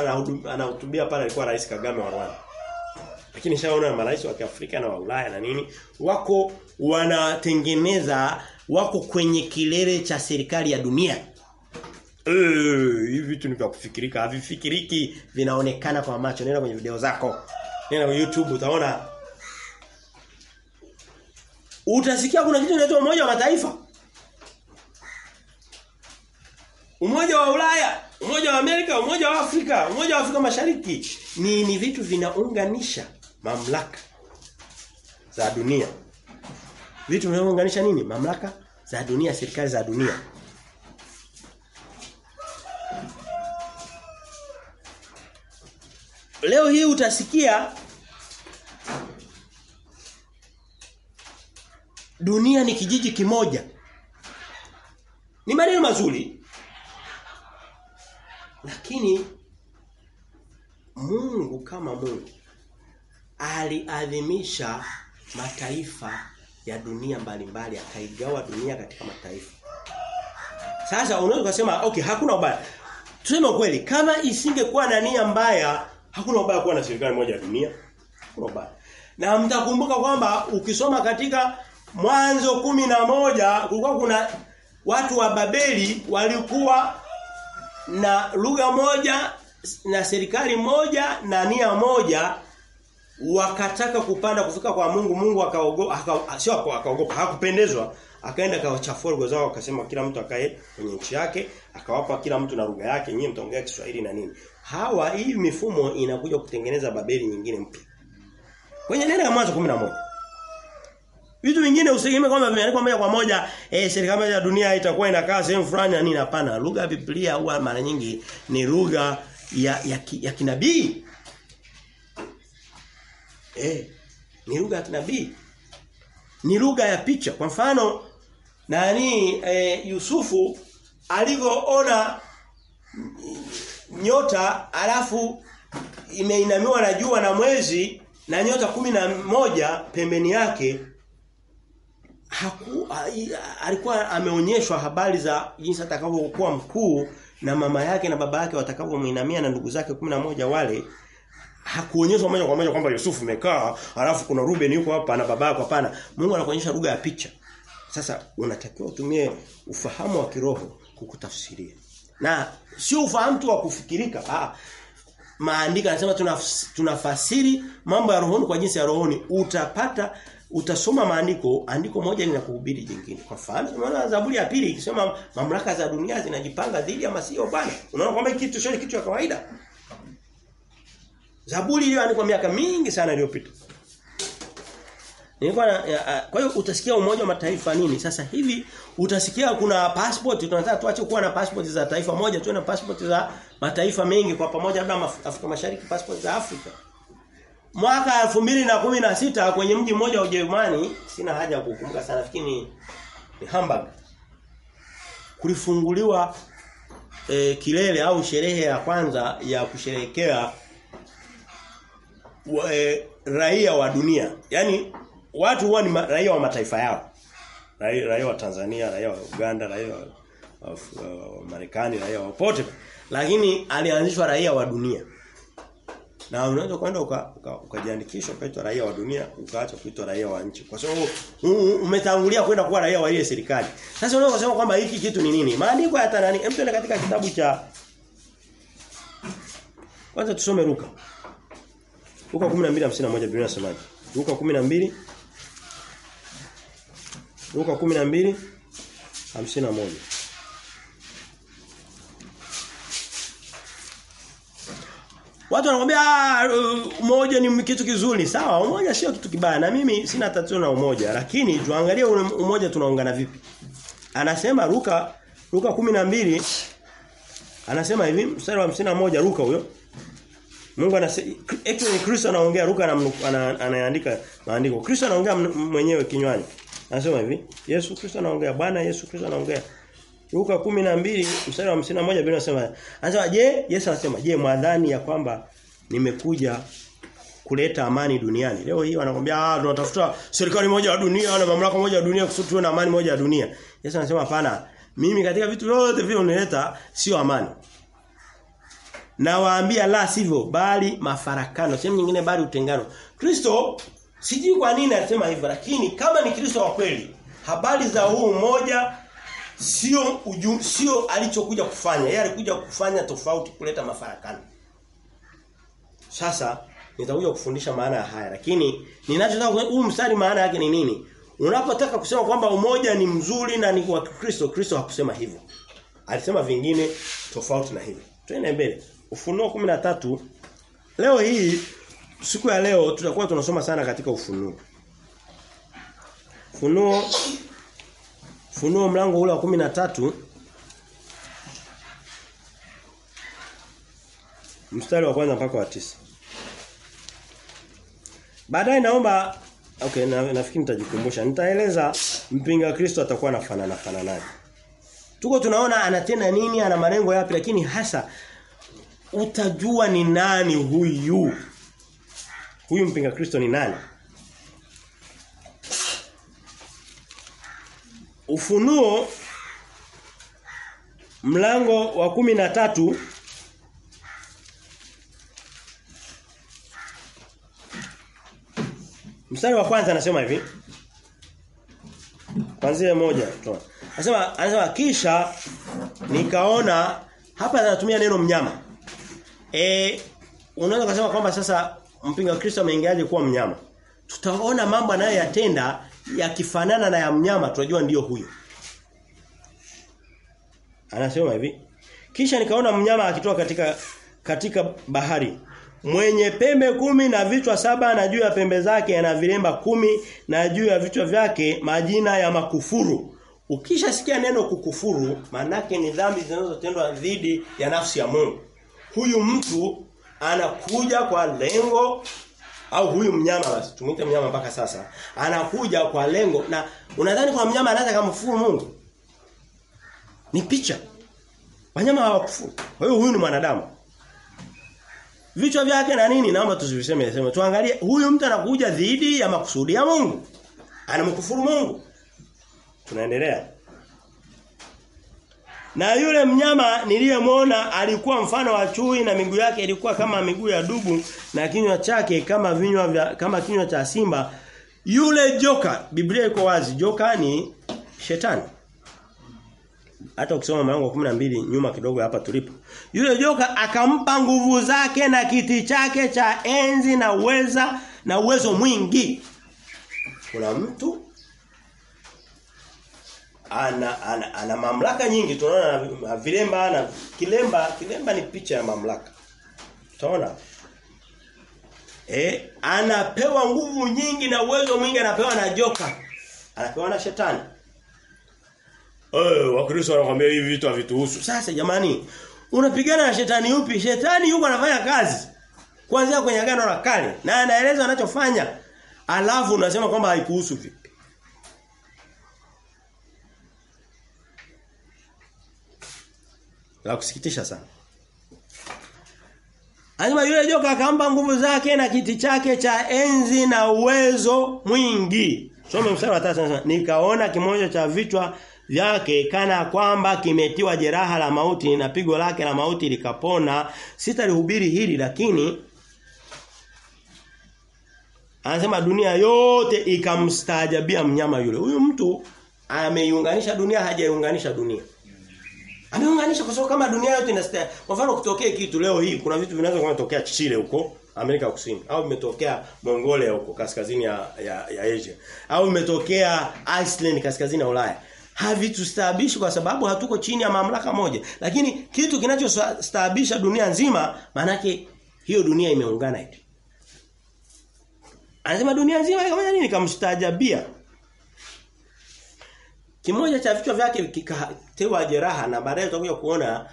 anahutubia pale alikuwa Rais Kagame wa Rwanda. Lakini shaona marais wa Kiafrika na wa Ulaya na nini wako wanatengeneza wako kwenye kilele cha serikali ya dunia. Eh, hivi vitu ni vya kufikirika, havifikiriki, vinaonekana kwa macho. Nenda kwenye video zako. Nenda kwenye YouTube utaona. Utasikia kuna kitu kinaitwa Umoja wa Mataifa. Umoja wa Ulaya, Umoja wa Amerika, Umoja wa Afrika, Umoja wa Afrika Mashariki ni ni vitu vinaunganisha mamlaka za dunia. Vitu vinaunganisha nini? Mamlaka za dunia, serikali za dunia. Leo hii utasikia dunia ni kijiji kimoja. Ni maneno mazuri. Lakini Mungu kama Mungu aliadhimisha mataifa ya dunia mbalimbali akaigawa dunia katika mataifa. Sasa unaweza kusema okay hakuna ubaya. Tuseme kweli kama isingekuwa na nia mbaya hakuna ubaya kuwa na serikali moja ya dunia. Hakuna ubaya. Na mtakumbuka kwamba ukisoma katika Mwanzo kumi na moja kulikuwa kuna watu wa Babeli walikuwa na lugha moja na serikali moja na nia moja wakataka kupanda kufika kwa Mungu Mungu akaogopa sio akaogopa hakupendezwa akaenda akawachafua lugha zao akasema kila mtu akae kwenye nchi yake akawapa kila mtu na lugha yake nyinyi mtaongea Kiswahili na nini hawa hii mifumo inakuja kutengeneza Babeli nyingine mpya kwenye neno ya mwanzo 11 Vitu vingine usitegemee kwamba vimeandikwa moja kwa moja eh serikali ya dunia itakuwa inakaa sehemu fulani na nini hapana. Lugha ya Biblia huwa mara nyingi ni lugha ya ya, ya, ya kinabii. Eh ni lugha ya kinabii. Ni lugha ya picha. Kwa mfano nani eh, Yusufu alivyoona nyota alafu imeinamiwa na jua na mwezi na nyota kumi na moja pembeni yake haku alikuwa ameonyeshwa habari za jinsi atakavyokuwa mkuu na mama yake na baba yake watakavyomuinamia na ndugu zake kumi na moja wale hakuonyeshwa moja kwa moja kwamba Yusufu amekaa alafu kuna Ruben yuko hapa na baba yako. Hapana. Mungu anakuonyesha lugha ya picha. Sasa unatakiwa utumie ufahamu wa kiroho kukutafsiria. Na sio ufahamu tu wa kufikirika. Ah maandiko yanasema tunafasiri mambo ya rohoni kwa jinsi ya rohoni. Utapata utasoma maandiko andiko moja linakuhubiri jingine. Kwa mfano maana Zaburi ya pili ikisema mamlaka za dunia zinajipanga dhidi ya masiyo bwana. Unaona kwamba kitu sio kitu cha kawaida Zaburi iliyoandikwa miaka mingi sana iliyopita. Nilikuwa kwa hiyo utasikia umoja wa mataifa nini? Sasa hivi utasikia kuna passport tunataka tuache kuwa na passport za taifa moja tuwe na passport za mataifa mengi kwa pamoja labda Afrika Mashariki passport za Afrika. Mwaka 2016 kwenye mji mmoja wa Ujerumani sina haja ya kukumbuka sana lakini ni, Hamburg. Kulifunguliwa e, kilele au sherehe ya kwanza ya kusherehekea wa, e, raia wa dunia. Yaani watu huwa ni ma, raia wa mataifa yao. Raia, raia wa Tanzania, raia wa Uganda, raia wa, wa, wa, wa Marekani, raia wa pote. Lakini alianzishwa raia wa dunia. Na unaweza kwenda ukajiandikisha uka, uka ukaitwa raia wa dunia, ukaacha kuitwa raia wa nchi. Kwa sababu umetangulia kwenda kuwa raia wa ile serikali. Sasa unaweza kusema kwamba hiki kitu ni nini? Maandiko ya Tanani, hem katika kitabu cha Kwanza tusome Luka. Luka 12:51 Biblia inasemaje? Luka 12 Luka 12 51 Watu wanakuambia umoja ni kitu kizuri. Sawa, umoja sio kitu kibaya. Na mimi sina tatizo na umoja, lakini tuangalie umoja tunaungana vipi. Anasema Luka Luka 12 anasema hivi mstari wa 51 Luka huyo. Mungu anasema Kristo anaongea Luka anaandika maandiko. Kristo anaongea mwenyewe kinywani. Anasema hivi, Yesu Kristo anaongea, Bwana Yesu Kristo anaongea. Luka 12 mstari wa 51 Biblia inasema, anasema je, Yesu anasema, je, mwadhani ya kwamba nimekuja kuleta amani duniani. Leo hii wanakuambia ah tunatafuta serikali moja ya dunia na mamlaka moja ya dunia kusudi tuwe na amani moja ya dunia. Yesu anasema hapana. Mimi katika vitu vyote vile unileta sio amani. Na waambia la sivyo bali mafarakano. Sehemu nyingine bali utengano. Kristo sijui kwa nini anasema hivyo lakini kama ni Kristo wa kweli habari za huu mmoja sio sio alichokuja kufanya. Yeye alikuja kufanya tofauti kuleta mafarakano. Sasa nitakuja kufundisha maana ya haya lakini ninachotaka huu mstari maana yake ni nini? Unapotaka kusema kwamba umoja ni mzuri na ni wa Kristo, Kristo hakusema hivyo. Alisema vingine tofauti na hivyo. Twende mbele. Ufunuo 13 Leo hii siku ya leo tutakuwa tunasoma sana katika ufunuo. Ufunuo Ufunuo mlango ule wa 13 mstari wa kwanza mpaka wa tisa Baadaye naomba okay na, nafikiri nitajikumbusha. Nitaeleza mpinga Kristo atakuwa anafanana fananaje. Tuko tunaona anatenda nini, ana malengo yapi lakini hasa utajua ni nani huyu. Huyu mpinga Kristo ni nani? Ufunuo mlango wa kumi na tatu Mstari wa kwanza anasema hivi. Kwanzia moja. Anasema anasema kisha nikaona hapa anatumia neno mnyama. Eh unaweza kusema kwamba sasa mpinga Kristo ameingiaje kuwa mnyama. Tutaona mambo anayoyatenda yakifanana na ya mnyama tunajua ndiyo huyo. Anasema hivi. Kisha nikaona mnyama akitoa katika katika bahari mwenye pembe kumi na vichwa saba na juu ya pembe zake ana vilemba kumi na juu ya vichwa vyake majina ya makufuru. Ukishasikia neno kukufuru manake ni dhambi zinazotendwa dhidi ya nafsi ya Mungu. Huyu mtu anakuja kwa lengo au huyu mnyama basi tumuite mnyama mpaka sasa anakuja kwa lengo na unadhani kwa mnyama anaweza kumfuru Mungu? Ni picha. Wanyama hawakufuru. Kwa hiyo huyu ni mwanadamu. Vichwa vyake na nini naomba tuziviseme sema tuangalie huyu mtu anakuja dhidi ya makusudi ya Mungu. Anamkufuru Mungu. Tunaendelea. Na yule mnyama niliyemwona alikuwa mfano wa chui na miguu yake ilikuwa kama miguu ya dubu na kinywa chake kama vinywa vya kama kinywa cha simba. Yule joka, Biblia iko wazi, joka ni shetani. Hata ukisoma mlango wa 12 nyuma kidogo hapa tulipo. Yule joka akampa nguvu zake na kiti chake cha enzi na uweza na uwezo mwingi. Kuna mtu ana, ana, ana mamlaka nyingi tunaona na vilemba na kilemba kilemba ni picha ya mamlaka. tunaona Eh, anapewa nguvu nyingi na uwezo mwingi anapewa na joka. Anapewa na shetani. Eh, Wakristo wanakuambia hivi vitu havituhusu. Sasa jamani, unapigana na shetani yupi? Shetani yuko anafanya kazi. kuanzia kwenye agano la kale na anaeleza anachofanya alafu unasema kwamba haikuhusu vipi la kusikitisha sana Anasema yule joka akampa nguvu zake na kiti chake cha enzi na uwezo mwingi. Soma mstari wa 3 anasema nikaona kimoja cha vichwa vyake kana kwamba kimetiwa jeraha la mauti na pigo lake la mauti likapona. Sitalihubiri hili lakini anasema dunia yote ikamstaajabia mnyama yule. Huyu mtu ameiunganisha dunia hajaiunganisha dunia. Ameunganisha kwa sababu kama dunia yote inastaa. Kwa mfano kutokea kitu leo hii kuna vitu vinaweza kutokea Chile huko Amerika Kusini au vimetokea Mongolia huko kaskazini ya, ya, ya Asia au vimetokea Iceland kaskazini ya Ulaya. havitustaabishi kwa sababu hatuko chini ya mamlaka moja. Lakini kitu kinachostaabisha dunia nzima manake hiyo dunia imeungana hivi. Anasema dunia nzima kama nini kamstaajabia. Kimoja cha vichwa vyake kikatewa jeraha na baadaye tutakuja kuona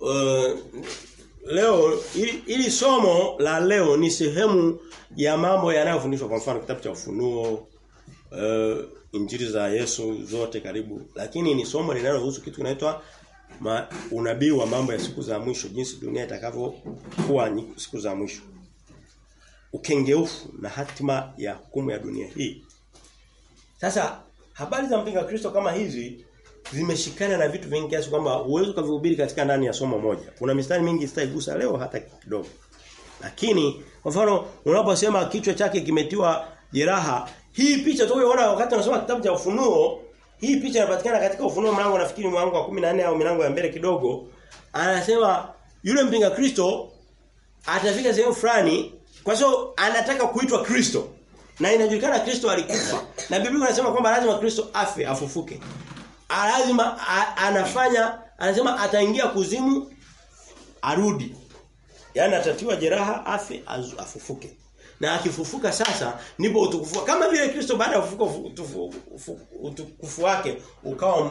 uh, leo ili, ili somo la leo ni sehemu ya mambo yanayofundishwa kwa mfano kitabu cha ufunuo uh, injili za Yesu zote karibu. Lakini ni somo linalohusu kitu kinaitwa unabii wa mambo ya siku za mwisho jinsi dunia itakavyokuwa siku za mwisho. Ukengeufu na hatima ya hukumu ya dunia hii. Sasa habari za mpinga Kristo kama hizi zimeshikana na vitu vingi kiasi kwamba uwezo kavihubiri katika ndani ya somo moja. Kuna mistari mingi sitaigusa leo hata kidogo. Lakini kwa mfano unaposema kichwa chake kimetiwa jeraha, hii picha tunayoona wakati unasoma kitabu cha Ufunuo, hii picha inapatikana katika Ufunuo mlango nafikiri mlango wa 14 au milango ya mbele kidogo. Anasema yule mpinga Kristo atafika sehemu fulani kwa sababu anataka kuitwa Kristo. Na inajulikana Kristo alikufa. Na Biblia inasema kwamba lazima Kristo afe, afufuke. Lazima anafanya anasema ataingia kuzimu arudi. Yaani atatiwa jeraha afe afufuke. Na akifufuka sasa nipo utukufu kama vile Kristo baada ya kufufuka utukufu wake ukawa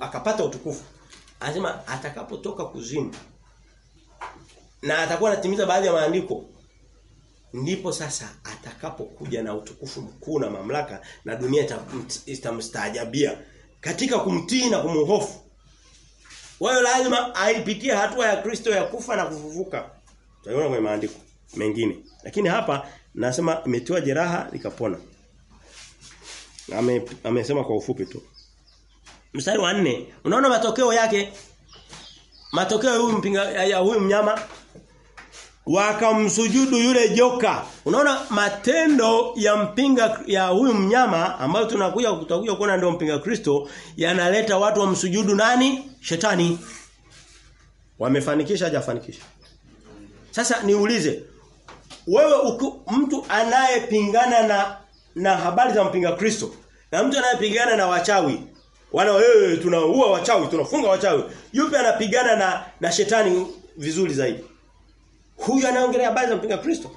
akapata utukufu. Anasema atakapotoka kuzimu na atakuwa anatimiza baadhi ya maandiko ndipo sasa atakapokuja na utukufu mkuu na mamlaka na dunia itamstaajabia katika kumtii na kumhofu. Wao lazima aipitie hatua ya Kristo ya kufa na kufufuka. Tutaiona kwenye maandiko mengine. Lakini hapa nasema imetiwa jeraha likapona. Ame amesema kwa ufupi tu. Mstari wa nne unaona matokeo yake matokeo huyu mpinga ya huyu mnyama wakamsujudu yule joka. Unaona matendo ya mpinga ya huyu mnyama ambayo tunakuja kutakuja kuona ndio mpinga Kristo yanaleta watu wamsujudu nani? Shetani. Wamefanikisha hajafanikisha. Sasa niulize wewe uku, mtu anayepingana na na habari za mpinga Kristo na mtu anayepigana na wachawi wana wewe tunaua wachawi tunafunga wachawi yupi anapigana na na shetani vizuri zaidi Huyu anaongelea habari za mpinga Kristo.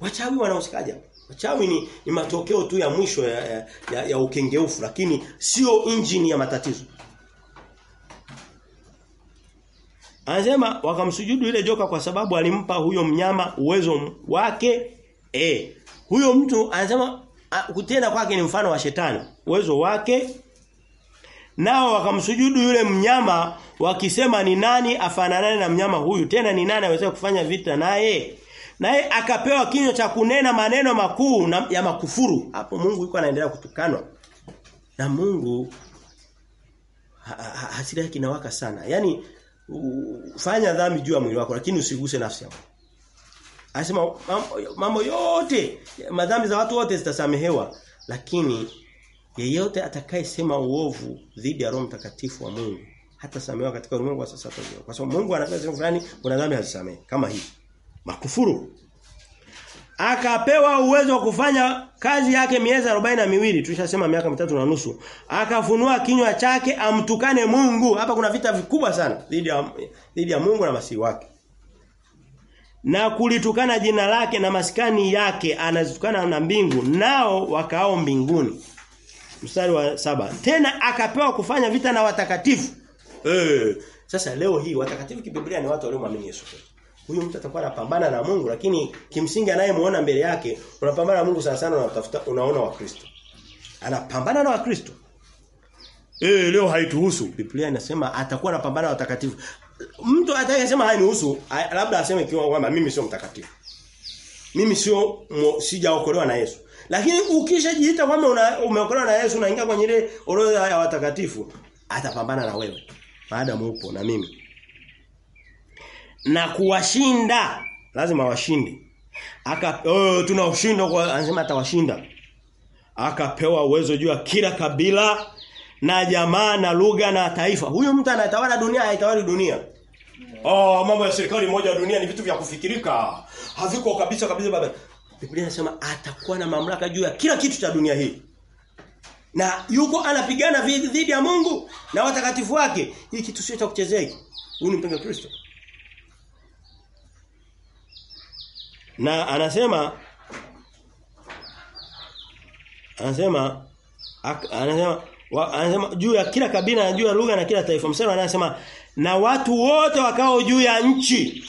Wachawi wanahusikaje? Wachawi ni, ni matokeo tu ya mwisho ya, ya, ya, ya ukengeufu lakini sio injini ya matatizo. Anasema wakamsujudu ile joka kwa sababu alimpa huyo mnyama uwezo wake. Eh, huyo mtu anasema kutenda kwake ni mfano wa shetani. Uwezo wake Nao wakamsujudu yule mnyama wakisema ni nani afananane na mnyama huyu? Tena ni nani aweze kufanya vita naye? Naye akapewa kinywa cha kunena maneno makuu na, ya makufuru. Hapo Mungu yuko anaendelea kutukanwa. Na Mungu ha, ha, hasira yake inawaka sana. Yani fanya dhambi juu ya mwili wako lakini usiguse nafsi yako. Anasema mambo yote madhambi za watu wote zitasamehewa lakini yeyote atakayesema uovu dhidi ya Roho Mtakatifu wa Mungu hata samewa katika ulimwengu wa sasa tozo. Kwa sababu Mungu anasema sehemu fulani kuna dhambi hazisamehe kama hii. Makufuru. Akapewa uwezo wa kufanya kazi yake miezi arobaini na miwili tulishasema miaka mitatu na nusu. Akafunua kinywa chake amtukane Mungu. Hapa kuna vita vikubwa sana dhidi ya dhidi ya Mungu na masihi wake. Na kulitukana jina lake na maskani yake anazitukana na mbingu nao wakao mbinguni mstari wa saba tena akapewa kufanya vita na watakatifu eh sasa leo hii watakatifu kibiblia ni watu waliomwamini Yesu Kristo huyu mtu atakuwa anapambana na Mungu lakini kimsingi anayemuona mbele yake unapambana na Mungu sana sana unatafuta unaona wa Kristo. Anapambana na wa Kristo. Eh leo haituhusu. Biblia inasema atakuwa anapambana na watakatifu. Mtu atakayesema hainihusu labda aseme kiwa kwamba mimi sio mtakatifu. Mimi sio sijaokolewa na Yesu. Lakini ukishajiita kwamba umeokolewa na Yesu unaingia kwenye ile orodha ya watakatifu, atapambana na wewe. Maadamu upo na mimi. Na kuwashinda, lazima washinde. Aka oh, tunaushinda kwa anasema atawashinda. Akapewa uwezo juu ya kila kabila na jamaa na lugha na taifa. Huyu mtu anatawala dunia, haitawali dunia. Oh, mambo ya serikali moja ya dunia ni vitu vya kufikirika. Haviko kabisa kabisa baba. Biblia inasema atakuwa na mamlaka juu ya kila kitu cha dunia hii. Na yuko anapigana dhidi ya Mungu na watakatifu wake. Hii kitu sio cha kuchezea hiki. Huyu ni mpinga Kristo. Na anasema anasema anasema wa, anasema juu ya kila kabila na juu ya lugha na kila taifa. Msema anasema na watu wote wakao juu ya nchi.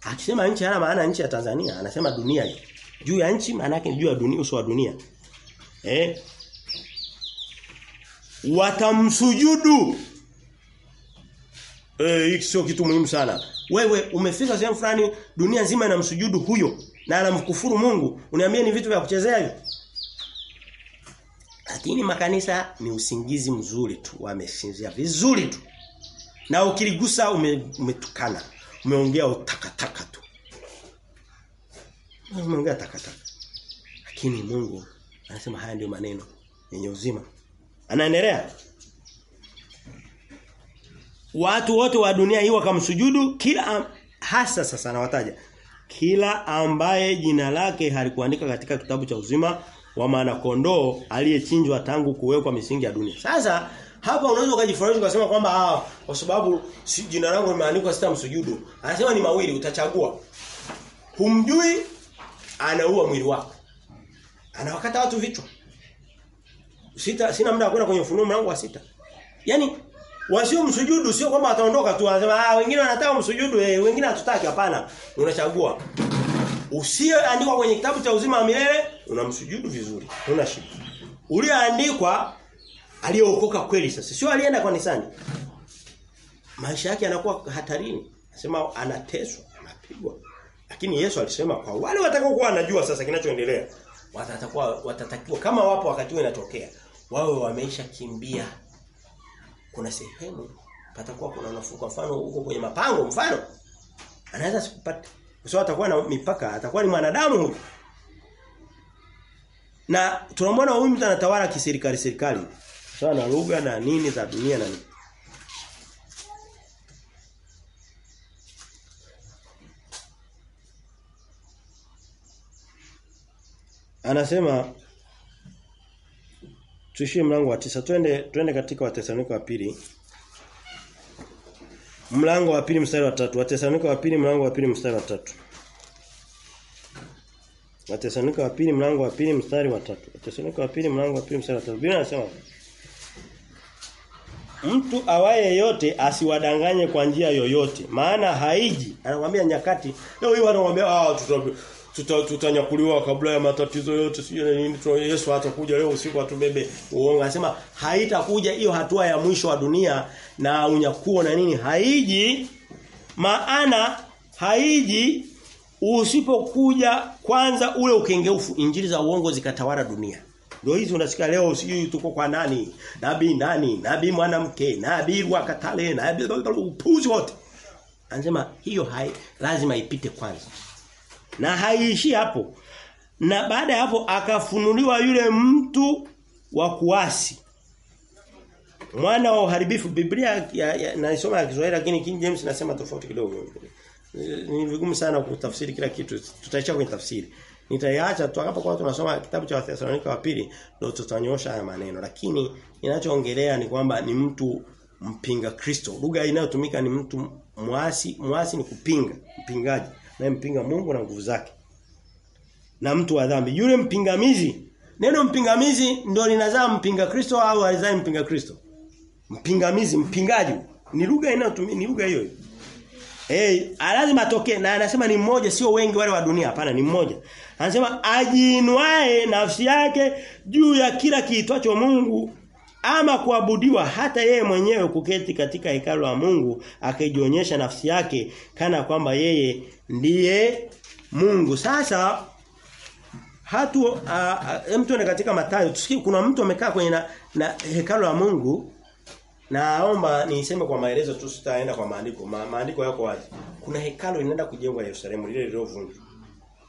Akisema nchi ana maana nchi ya Tanzania, anasema dunia hii. Juu ya nchi maana yake juu ya dunia uso wa dunia. Eh? Watamsujudu. Eh, hiki sio kitu muhimu sana. Wewe umefika sehemu fulani dunia nzima inamsujudu huyo na anamkufuru Mungu. Uniambie ni vitu vya kuchezea hivyo? Lakini makanisa ni usingizi mzuri tu, wamesinzia vizuri tu. Na ukiligusa ume, umetukana, umeongea utakataka tu. Umeongea takataka. Lakini Mungu anasema haya ndio maneno yenye uzima. Anaendelea. Watu wote wa dunia hii wakamsujudu kila hasa sasa anawataja Kila ambaye jina lake halikuandika katika kitabu cha uzima wa maana kondoo aliyechinjwa tangu kuwekwa misingi ya dunia. Sasa hapa unaweza ukajifurahisha ukasema kwamba ah kwa sababu si, jina langu limeandikwa sitamsujudu. Anasema ni mawili utachagua. Humjui anaua mwili wako. Anawakata watu vichwa. Sita sina muda kwenda kwenye ufunuo mlango wa sita. Yaani wasio msujudu sio kwamba ataondoka tu anasema ah wengine wanataka msujudu eh wengine hatutaki hapana. Unachagua. Usiyeandikwa kwenye kitabu cha uzima wa milele unamsujudu vizuri. Huna shida. Uliyeandikwa aliyeokoka kweli sasa. Sio alienda kanisani. Maisha yake yanakuwa hatarini. Anasema anateswa, anapigwa. Lakini Yesu alisema kwa wale watakao kuwa wanajua sasa kinachoendelea watatakuwa watatakiwa kama wapo wakati huo inatokea wawe wameisha kimbia. Kuna sehemu patakuwa kuna nafuu. Kwa mfano huko kwenye mapango mfano anaweza sikupata kwa sababu atakuwa na mipaka atakuwa ni mwanadamu huyu. Na tunamwona huyu mtu anatawala kiserikali serikali sawa na lugha na nini za dunia na nini Anasema tushie mlango wa tisa. Twende twende katika Wathesalonike wa pili. Mlango wa pili mstari wa tatu. Wathesalonike wa pili mlango wa pili mstari wa tatu. Wathesalonike wa pili mlango wa pili mstari wa tatu. Wathesalonike wa pili mlango wa pili mstari wa tatu. Biblia inasema Mtu awaye yote asiwadanganye kwa njia yoyote. Maana haiji. Anakuambia nyakati. Leo hii wanakuambia ah tuta tutanyakuliwa kabla ya matatizo yote sio nini. Yesu atakuja leo usiku atubebe uongo. Anasema haitakuja. Hiyo hatua ya mwisho wa dunia na unyakuo na nini haiji maana haiji usipokuja kwanza ule ukengeufu. Injili za uongo zikatawala dunia. Ndio hizi unasikia leo sijui tuko kwa nani. Nabii nani? Nabii mwanamke. Nabii wakatale nabii upuzi wote. Anasema hiyo hai lazima ipite kwanza na haiishi hapo. Na baada ya hapo akafunuliwa yule mtu wa kuasi. Mwana wa uharibifu Biblia ya, ya, naisoma ya Kiswahili lakini King James nasema tofauti kidogo. Ni vigumu sana kutafsiri kila kitu. tutaacha kwenye tafsiri. Nitaiacha tutakapokuwa tunasoma kitabu cha Wathesalonika wa pili ndio tutanyosha haya maneno. Lakini ninachoongelea ni kwamba ni mtu mpinga Kristo. Lugha inayotumika ni mtu muasi, muasi ni kupinga, mpingaji mpinga Mungu na nguvu zake. Na mtu wa dhambi. Yule mpingamizi, neno mpingamizi ndio linazaa mpinga Kristo au alizaa mpinga Kristo? Mpingamizi, mpingaji. Ni lugha inayotumia ni lugha hiyo. Eh, lazima atokee na anasema ni mmoja sio wengi wale wa dunia hapana ni mmoja. Anasema ajiinwae nafsi yake juu ya kila kiitwacho Mungu ama kuabudiwa hata yeye mwenyewe kuketi katika hekalu la Mungu akijionyesha nafsi yake kana kwamba yeye ndiye Mungu. Sasa hatu hem tuone katika Mathayo tusikie kuna mtu amekaa kwenye na, na hekalu la Mungu naomba niseme kwa maelezo tu sitaenda kwa maandiko. Ma, maandiko yako wazi. Kuna hekalu linaenda kujengwa Yerusalemu lile lililovunjwa.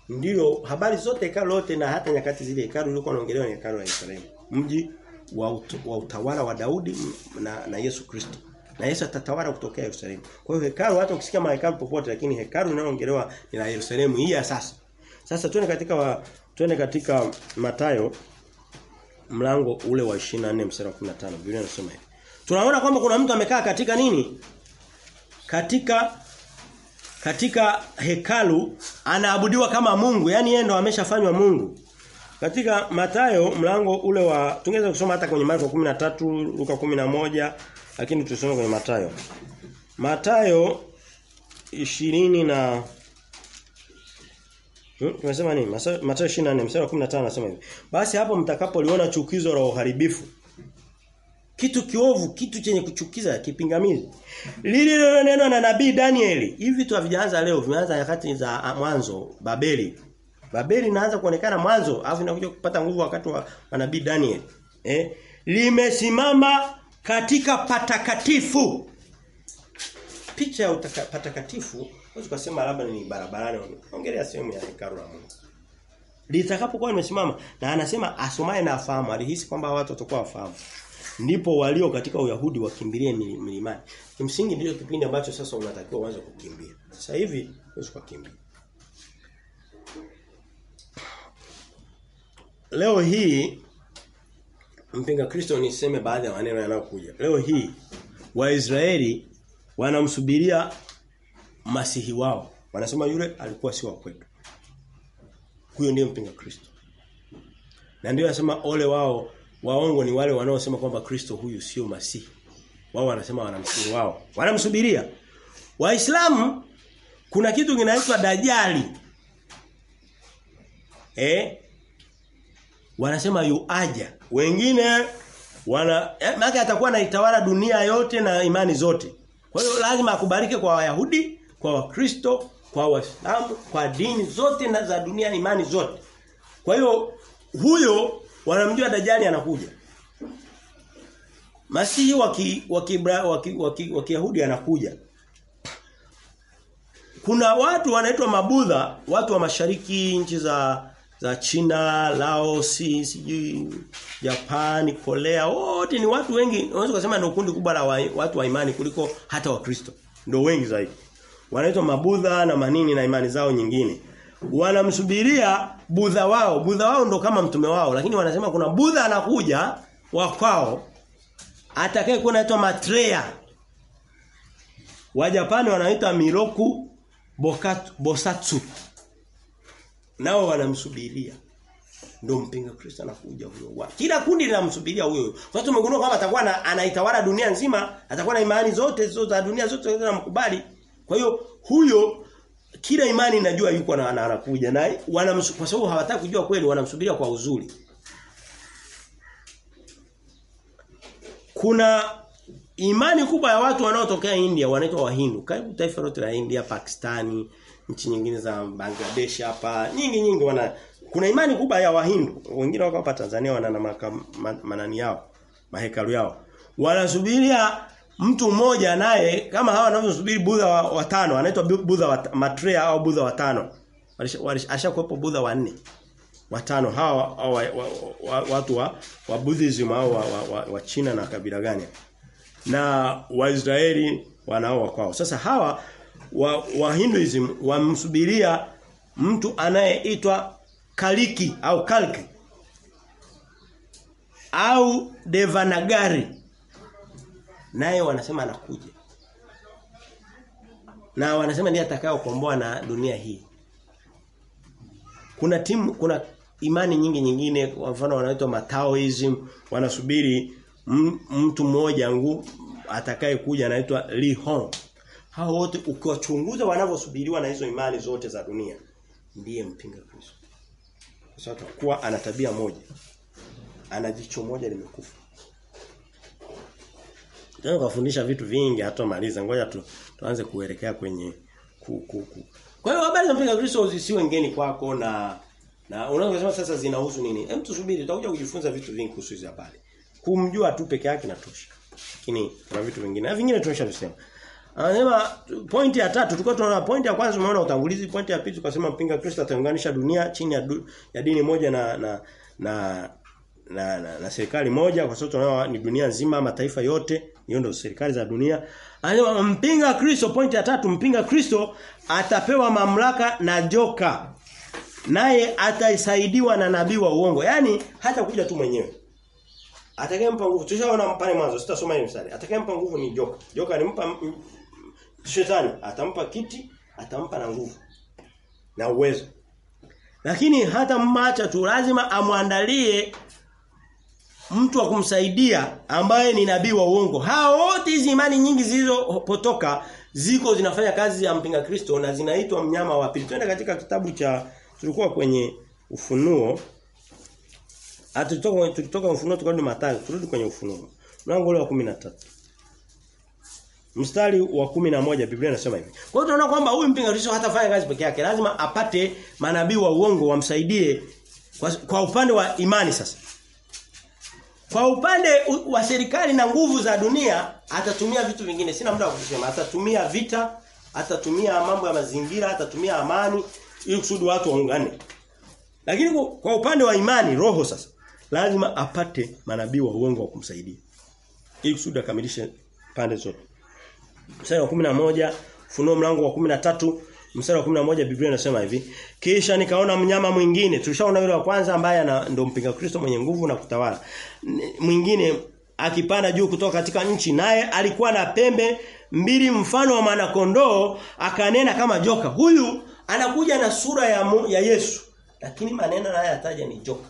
Ndio habari zote hekalu lote na hata nyakati zile hekalu lilikuwa naongelewa ni hekalu la Yerusalemu. Mji wa, ut, wa utawala wa Daudi na, na Yesu Kristo. Na Yesu atatawala kutokea Yerusalemu. Kwa hiyo hekalu hata ukisikia mahekalu popote lakini hekalu linaloongelewa ni la Yerusalemu hii ya sasa. Sasa twende katika wa, tuende katika Matayo mlango ule wa 24 mstari wa 15. Biblia inasema hivi. Tunaona kwamba kuna mtu amekaa katika nini? Katika katika hekalu anaabudiwa kama Mungu, yani yeye ndo ameshafanywa Mungu. Katika Matayo mlango ule wa tungeweza kusoma hata kwenye Marko 13, Luka 11, lakini tusome kwenye Matayo. Matayo 20 na Hmm, tunasema nini? Matayo 24 mstari wa 15 anasema hivi. Basi hapo mtakapoliona chukizo la uharibifu kitu kiovu, kitu chenye kuchukiza, kipingamizi. Lililonenwa na nabii Danieli. Hivi tu havijaanza leo, vimeanza nyakati za mwanzo Babeli. Babeli inaanza kuonekana mwanzo, alafu inakuja kupata nguvu wakati wa, manabii Daniel. Eh? Limesimama katika patakatifu. Picha ya patakatifu, unaweza kusema labda ni barabarani, ongelea sehemu ya hekalu la Mungu. Litakapokuwa limesimama na anasema asomaye na afahamu, alihisi kwamba watu watakuwa wafahamu ndipo walio katika Uyahudi wakimbilie milimani. Kimsingi ndio kipindi ambacho sasa unatakiwa uanze kukimbia. Sasa hivi unaweza kukimbia. Leo hii mpinga Kristo niseme baadhi ya maneno yanayokuja. Leo hii Waisraeli wanamsubiria masihi wao. Wanasema yule alikuwa si wa kwetu. Huyo ndiye mpinga Kristo. Na ndio anasema ole wao waongo ni wale wanaosema kwamba Kristo huyu sio masihi. Wao wanasema wanamsihi wao. Wanamsubiria. Waislamu kuna kitu kinaitwa dajali. Eh? Wanasema yuaja. Wengine wana eh, maana atakuwa anaitawala dunia yote na imani zote. Kwa hiyo lazima akubalike kwa Wayahudi, kwa Wakristo, kwa Waislamu, kwa dini zote na za dunia imani zote. Kwa hiyo huyo wanamjua dajali anakuja. Masihi wa ki, wa waki anakuja. Kuna watu wanaitwa mabudha, watu wa mashariki nchi za za China, Laos, sijui Japan, Korea, wote ni watu wengi. Unaweza kusema ndio kundi kubwa la wa, watu wa imani kuliko hata Wakristo. Ndio wengi zaidi. Wanaitwa mabudha na manini na imani zao nyingine wanamsubiria budha wao. Budha wao ndo kama mtume wao, lakini wanasema kuna budha anakuja wa kwao atakaye kuwa anaitwa Matreya. Wa Japani wanaita Miroku Bokatu, Bosatsu. Nao wanamsubiria. Ndio mpinga Kristo anakuja huyo. Kila kundi linamsubiria huyo. Sasa tumegundua kwamba atakuwa anaitawala dunia nzima, atakuwa na imani zote zote za dunia zote zinamkubali. Kwa hiyo huyo kila imani inajua yuko na anakuja naye wanamsu, kwa sababu hawataka kujua kweli wanamsubiria kwa uzuri. Kuna imani kubwa ya watu wanaotokea India wanaitwa Wahindu. Karibu taifa lote la India, Pakistani, nchi nyingine za Bangladesh hapa, nyingi nyingi wana kuna imani kubwa ya Wahindu. Wengine wako hapa Tanzania wana na manani yao, mahekalu yao. Wanasubiria mtu mmoja naye kama hawa wanavyosubiri Budha watano wa anaitwa Budha wa Matreya au Budha watano alishakuepo Budha wanne watano hawa wa, wa, wa, wa, watu wa, wa Buddhism au wa, wa, wa, wa China na kabila gani na Waisraeli wanao kwao sasa hawa wa, wa Hinduism wamsubiria mtu anayeitwa Kaliki au Kalki au Devanagari naye wanasema anakuja. Na wanasema ndiye atakayokomboa na dunia hii. Kuna timu kuna imani nyingi nyingine kwa mfano wanaitwa Mataoism wanasubiri mtu mmoja atakaye kuja anaitwa Li Hong. Hao wote ukiwachunguza wanavyosubiriwa na hizo imani zote za dunia ndiye mpinga Kristo. Kwa sababu atakuwa ana tabia moja. Ana jicho moja limekufa. Ndio kufundisha vitu vingi hatomaliza. Ngoja tu tuanze kuelekea kwenye ku, ku, ku. Kwa hiyo habari za mpinga Kristo zisiwe ngeni kwako na na unaweza sasa zinahusu nini? Hem tusubiri tutakuja kujifunza vitu vingi kuhusu hizo habari. Kumjua tu peke yake natosha. Lakini kuna vitu vingine. Na vingine tumeshavisema. Anasema point ya tatu tulikuwa tunaona pointi ya kwanza tumeona utangulizi, pointi ya pili tukasema mpinga Kristo ataunganisha dunia chini ya, du, ya dini moja na na na na, na, na serikali moja kwa sababu tunaona ni dunia nzima mataifa yote hiyo ndio serikali za dunia. Anasema mpinga Kristo pointi ya tatu mpinga Kristo atapewa mamlaka na joka. Naye ataisaidiwa na nabii wa uongo. Yaani hata kuja tu mwenyewe. Atakayempa nguvu. Tushaona pale mwanzo sitasoma hiyo mstari. Atakayempa nguvu ni joka. Joka alimpa shetani, atampa kiti, atampa na nguvu. Na uwezo. Lakini hata mmacha tu lazima amwandalie mtu wa kumsaidia ambaye ni nabii wa uongo. Hao wote hizi imani nyingi zilizopotoka ziko zinafanya kazi ya mpinga Kristo na zinaitwa mnyama wa pili. Twende katika kitabu cha tulikuwa kwenye ufunuo Atutoka tulitoka ufunuo tukarudi Mathayo, turudi kwenye ufunuo. Mlango ule wa 13. Mstari wa 11 Biblia inasema hivi. Kwa hiyo tunaona kwamba huyu mpinga Kristo hatafanya kazi peke yake, lazima apate manabii wa uongo wamsaidie kwa, kwa upande wa imani sasa. Kwa upande wa serikali na nguvu za dunia atatumia vitu vingine. Sina muda wa kusema. Atatumia vita, atatumia mambo ya mazingira, atatumia amani ili kusudi watu waungane. Lakini kwa upande wa imani roho sasa lazima apate manabii wa uongo wa kumsaidia. Ili kusudi akamilishe pande zote. Mstari wa 11, Funuo mlango wa 13, mstari wa 11 Biblia inasema hivi, kisha nikaona mnyama mwingine, tulishaona yule wa kwanza ambaye ndio mpinga Kristo mwenye nguvu na kutawala. Mwingine akipanda juu kutoka katika nchi naye alikuwa na pembe mbili mfano wa mwana kondoo akanena kama joka. Huyu anakuja na sura ya, mu, ya Yesu lakini maneno naye yataja ni joka.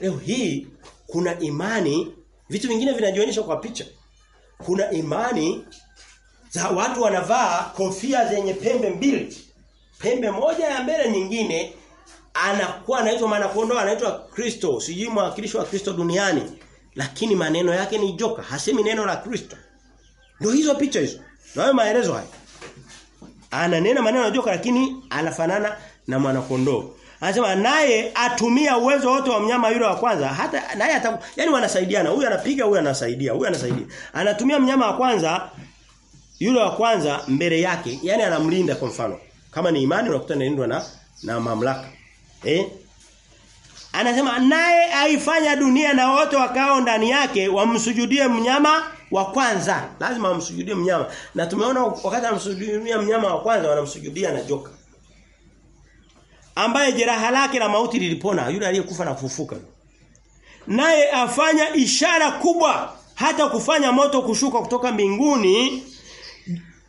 Leo hii kuna imani vitu vingine vinajionyesha kwa picha. Kuna imani za watu wanavaa kofia zenye pembe mbili. Pembe moja ya mbele nyingine anakuwa anaitwa maana kuondoa anaitwa Kristo, sijui mwakilishi wa Kristo duniani. Lakini maneno yake ni joka, hasemi neno la Kristo. Ndio hizo picha hizo. Ndio maelezo haya. Ananena maneno ya joka lakini anafanana na mwana kondoo. Anasema naye atumia uwezo wote wa mnyama yule wa kwanza hata naye yani wanasaidiana huyu anapiga huyu anasaidia huyu anasaidia anatumia mnyama wa kwanza yule wa kwanza mbele yake yani anamlinda kwa mfano. Kama ni imani unakuta inalindwa na na mamlaka. Eh? Anasema naye aifanya dunia na wote wakao ndani yake wamsujudie mnyama wa kwanza. Lazima wamsujudie mnyama. Na tumeona wakati anamsujudia mnyama wa kwanza wanamsujudia na joka. Ambaye jeraha lake la mauti lilipona yule aliyekufa na kufufuka. Naye afanya ishara kubwa hata kufanya moto kushuka kutoka mbinguni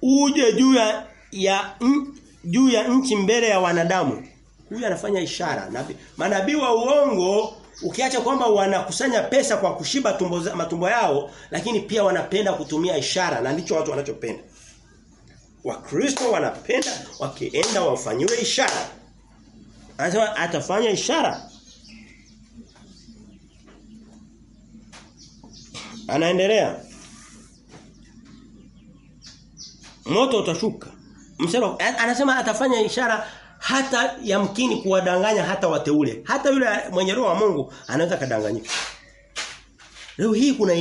uje juu ya, ya juu ya nchi mbele ya wanadamu huyu anafanya ishara manabii wa uongo ukiacha kwamba wanakusanya pesa kwa kushiba tumbo matumbo yao lakini pia wanapenda kutumia ishara na ndicho watu wanachopenda Wakristo wanapenda wakienda wafanyiwe ishara Anasema atafanya ishara. Anaendelea. Moto utashuka. Msero anasema atafanya ishara hata yamkini kuwadanganya hata wateule. Hata yule mwenye roho wa Mungu anaweza kadanganyika. Leo hii kuna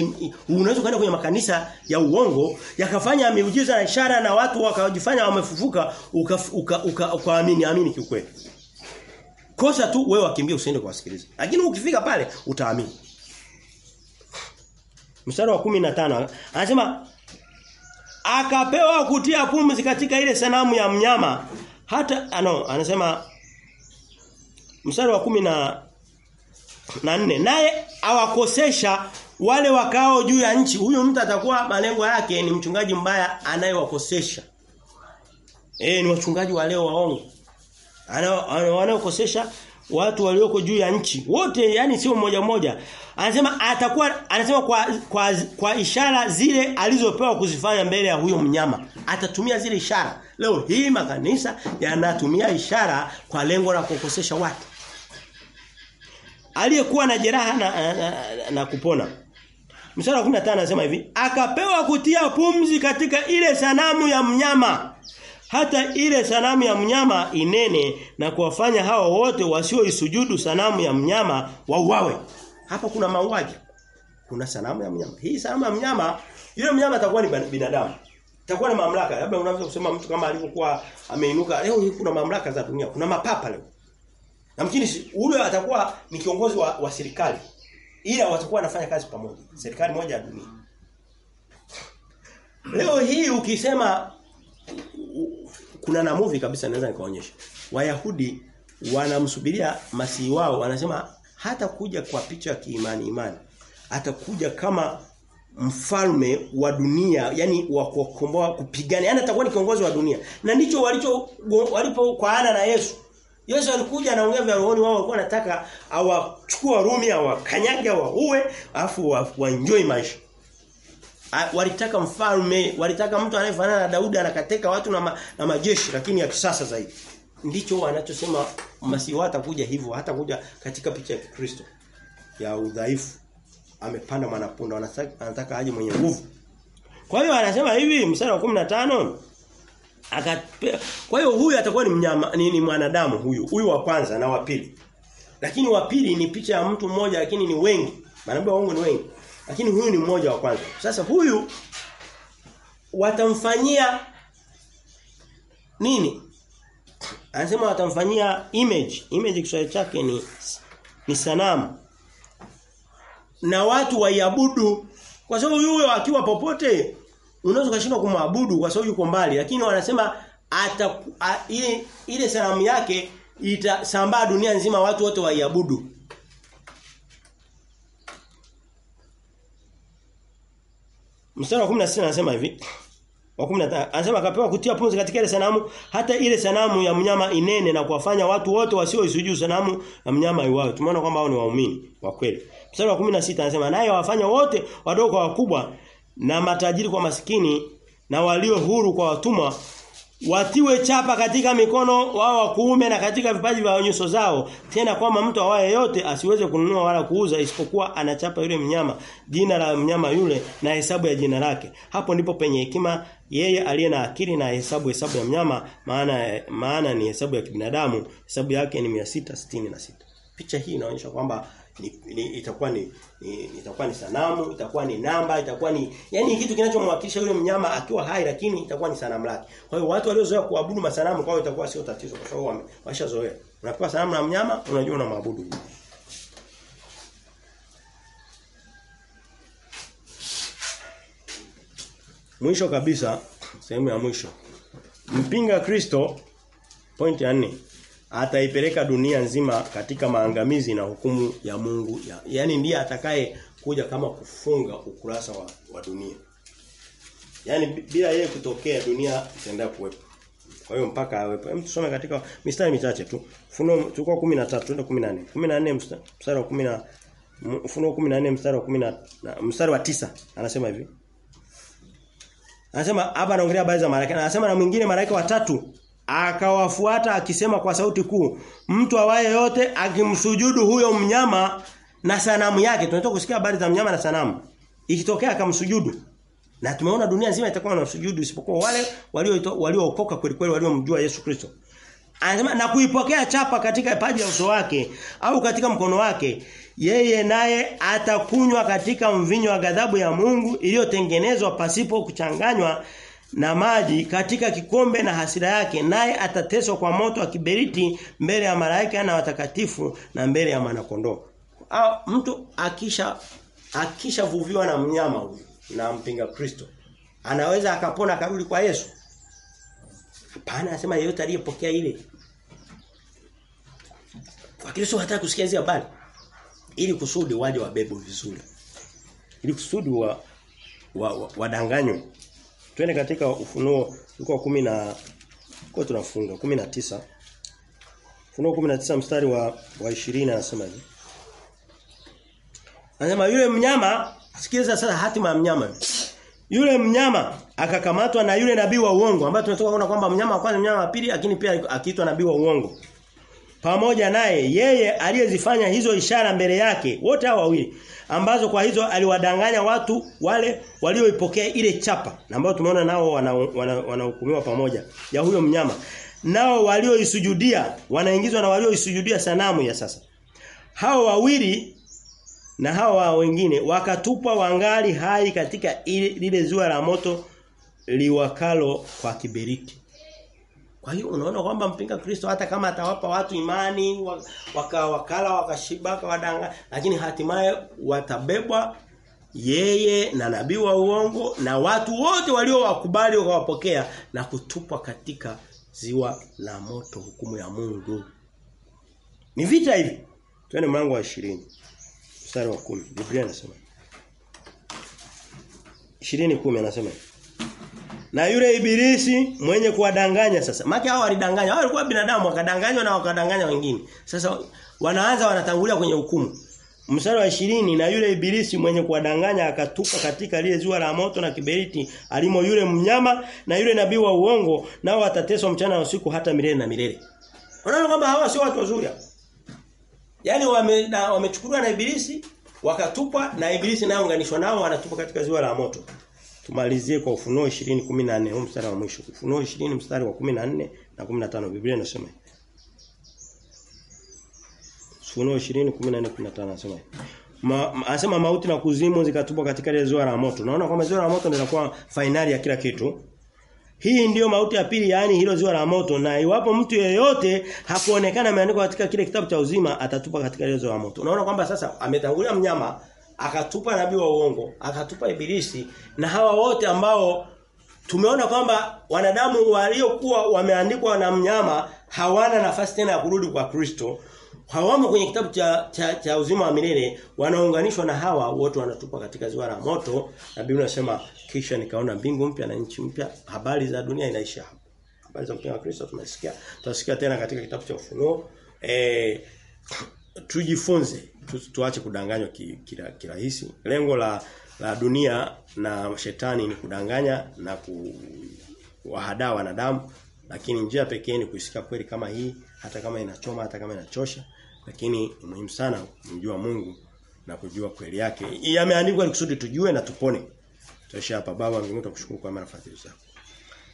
unaweza kwenda kwenye makanisa ya uongo yakafanya miujiza na ishara na watu wakajifanya wamefufuka ukaamini uka, uka amini kiukweli. Kosa tu wewe wakimbia usiende kuwasikiliza. Lakini ukifika pale utaamini. Mstari wa 15 anasema akapewa kutia pumzi katika ile sanamu ya mnyama. Hata ano anasema mstari wa kumi na na nne naye awakosesha wale wakao juu ya nchi. Huyu mtu atakuwa malengo yake ni mchungaji mbaya anayewakosesha. Eh ni wachungaji wa leo waongo wanaokosesha watu walioko juu ya nchi wote yani sio mmoja mmoja anasema atakuwa anasema kwa kwa kwa ishara zile alizopewa kuzifanya mbele ya huyo mnyama. Atatumia zile ishara. Leo hii makanisa yanatumia ishara kwa lengo la kukosesha watu. Aliyekuwa na jeraha na, na, na, na kupona. Mstari wa 15 anasema hivi, akapewa kutia pumzi katika ile sanamu ya mnyama. Hata ile sanamu ya mnyama inene na kuwafanya hao wote wasioisujudu sanamu ya mnyama wauawe. Hapa kuna mauaji. Kuna sanamu ya mnyama. Hii sanamu ya mnyama, yule mnyama atakuwa ni binadamu. Atakuwa na mamlaka. Labda unaweza kusema mtu kama alivyokuwa ameinuka. Leo hii kuna mamlaka za dunia. Kuna mapapa leo. Namkini huyo atakuwa ni kiongozi wa, wa serikali ila watakuwa wanafanya kazi pamoja. Serikali moja ya dunia. Leo hii ukisema kuna na movie kabisa naweza nikaonyesha. Wayahudi wanamsubiria masihi wao wanasema hata kuja kwa picha ya kiimani imani. Atakuja kama mfalme wa dunia, yani wa kukomboa kupigana. Yaani atakuwa ni kiongozi wa dunia. Na ndicho walicho walipo kwa ana na Yesu. Yesu alikuja anaongea vya rohoni wao walikuwa wanataka awachukue Warumi awakanyage waue afu wanjoi maisha. Walitaka mfalme, walitaka mtu anayefanana na Daudi anakateka watu na, ma, na majeshi lakini ya kisasa zaidi. Ndicho wanachosema Masihi atakuja hivyo, hata kuja katika picha ya Kristo ya udhaifu. Amepanda mwanapunda, anataka, aje mwenye nguvu. Kwa hiyo anasema hivi mstari wa 15 Akape... Kwa hiyo huyu atakuwa ni mnyama ni, ni mwanadamu huyu. Huyu wa kwanza na wa pili. Lakini wa pili ni picha ya mtu mmoja lakini ni wengi. Manabii wa Mungu ni wengi. Lakini huyu ni mmoja wa kwanza. Sasa huyu watamfanyia nini? Anasema watamfanyia image. Image Kiswahili chake ni ni sanamu. Na watu waiabudu kwa sababu yule akiwa popote unaweza ukashindwa kumwabudu kwa sababu yuko mbali lakini wanasema ata a, ile ile sanamu yake itasambaa dunia nzima watu wote waiabudu Mstari wa 16 anasema hivi. Wa 15 anasema akapewa kutia pumzi katika ile sanamu hata ile sanamu ya mnyama inene na kuwafanya watu wote wasioisujudu sanamu ya mnyama iwao tumeona kwamba hao ni waumini wa kweli. Mstari wa 16 anasema naye wafanya wote wadogo kwa wakubwa na matajiri kwa masikini na walio huru kwa watumwa watiwe chapa katika mikono wao wa kuume na katika vipaji vya nyuso zao tena kwamba mtu awaye yote asiweze kununua wala kuuza isipokuwa anachapa yule mnyama jina la mnyama yule na hesabu ya jina lake. Hapo ndipo penye hekima yeye aliye na akili na hesabu hesabu ya mnyama maana maana ni hesabu ya kibinadamu. Hesabu yake ni 666 picha hii inaonyesha kwamba ni, ni, itakuwa ni, ni itakuwa ni sanamu, itakuwa ni namba, itakuwa ni yani kitu kinachomwakilisha yule mnyama akiwa hai lakini itakuwa ni sanamu lake. Kwa hiyo watu waliozoea kuabudu masanamu kwao itakuwa sio tatizo kwa sababu wameshazoea. Unapewa sanamu na mnyama unajua unamwabudu. Mwisho kabisa sehemu ya mwisho. Mpinga Kristo point ya 4 ataipeleka dunia nzima katika maangamizi na hukumu ya Mungu. Ya, yaani ndiye atakaye kuja kama kufunga ukurasa wa, wa dunia. Yaani bila yeye kutokea dunia itaendelea kuwepo. Kwa hiyo mpaka awepo. Hem tusome katika mistari michache tu. Funuo tulikuwa 13 twende 14. 14 mstari wa 10 Ufunuo 14 mstari wa 10 mstari wa 9 anasema hivi. Anasema hapa anaongelea habari za malaika. Anasema na mwingine malaika watatu akawafuata akisema kwa sauti kuu mtu awaye yote akimsujudu huyo mnyama na sanamu yake. Tunataka kusikia habari za mnyama na sanamu. Ikitokea akamsujudu. Na tumeona dunia nzima itakuwa na sujudu isipokuwa wale walio waliookoka kweli kweli waliomjua Yesu Kristo. Anasema na kuipokea chapa katika paji ya uso wake au katika mkono wake yeye naye atakunywa katika mvinyo wa ghadhabu ya Mungu iliyotengenezwa pasipo kuchanganywa na maji katika kikombe na hasira yake naye atateswa kwa moto wa kiberiti mbele ya malaika na watakatifu na mbele ya mwanakondoo. Mtu akisha akishavuviwa na mnyama huyu na mpinga Kristo anaweza akapona akarudi kwa Yesu. Hapana anasema yeyote aliyepokea ile. Kwa Kristo hata kusikia hizo habari ili kusudi waje wabebe vizuri. Ili kusudi wa. Wa, wa Twende katika ufunuo uko kumi na kwa tunafunga 19. Ufunuo 19 mstari wa wa 20 anasema hivi. Anasema yule mnyama sikiliza sasa hatima ya mnyama. Yule mnyama akakamatwa na yule nabii wa uongo ambaye tunatoka kuona kwamba mnyama wa kwanza mnyama wa pili lakini pia akiitwa nabii wa uongo. Pamoja naye yeye aliyezifanya hizo ishara mbele yake wote hao wawili ambazo kwa hizo aliwadanganya watu wale walioipokea ile chapa na ambao tumeona nao wanahukumiwa wana, wana pamoja ya huyo mnyama. Nao walioisujudia wanaingizwa na walioisujudia sanamu ya sasa. Hao wawili na hawa wengine wakatupwa wangali hai katika ile lile ziwa la moto liwakalo kwa kiberiti kwa hiyo unaona kwamba mpinga Kristo hata kama atawapa watu imani waka wakala wakashiba wadanga lakini hatimaye watabebwa yeye na nabii wa uongo na watu wote walio wakubali wakawapokea na kutupwa katika ziwa la moto hukumu ya Mungu. Ni vita hivi. Twende mlango wa 20. Mstari wa 10. Biblia inasema. 20:10 anasema. Na yule ibilisi mwenye kuwadanganya sasa. Maki hao walidanganya. Hao walikuwa binadamu wakadanganywa na wakadanganya wengine. Sasa wanaanza wanatangulia kwenye hukumu. Mstari wa 20 na yule ibilisi mwenye kuwadanganya akatupa katika lile ziwa la moto na kiberiti alimo yule mnyama na yule nabii wa uongo nao watateswa mchana na usiku hata milele na milele. Unaona kwamba hawa sio watu wazuri. Yaani wamechukuliwa wame na ibilisi wakatupwa na ibilisi nayo unganishwa nao wanatupwa katika ziwa la moto. Tumalizie kwa Ufunuo 20:14 huu mstari wa mwisho. Ufunuo 20 mstari wa 14 na 15 Biblia inasema Ufunuo 20:14-15 anasema Ma, anasema mauti na kuzimu zikatupwa katika ile ziwa la moto. Naona kwamba ziwa la moto ndio inakuwa finali ya kila kitu. Hii ndiyo mauti ya pili yaani hilo ziwa la moto na iwapo mtu yeyote hakuonekana ameandikwa katika kile kitabu cha uzima atatupa katika ile ziwa la moto. Unaona kwamba sasa ametangulia mnyama akatupa nabii wa uongo, akatupa ibilisi na hawa wote ambao tumeona kwamba wanadamu waliokuwa wameandikwa na mnyama hawana nafasi tena ya kurudi kwa Kristo hawamo kwenye kitabu cha, cha, cha uzima wa milele wanaunganishwa na hawa wote wanatupa katika ziwa la moto. Na Biblia inasema kisha nikaona mbingu mpya na nchi mpya habari za dunia inaisha hapo. Habari za mpya wa Kristo tumesikia tutasikia tena katika kitabu cha ufunuo. Eh tujifunze tu, tuache kudanganywa kirahisi. Ki, lengo la la dunia na shetani ni kudanganya na kuwahadaa wanadamu lakini njia pekee ni kuisikia kweli kama hii hata kama inachoma hata kama inachosha lakini ni muhimu sana kumjua Mungu na kujua kweli yake. Yameandikwa ili kusudi tujue na tupone. Tosha hapa baba mbinguni tukushukuru kwa marafiki zako.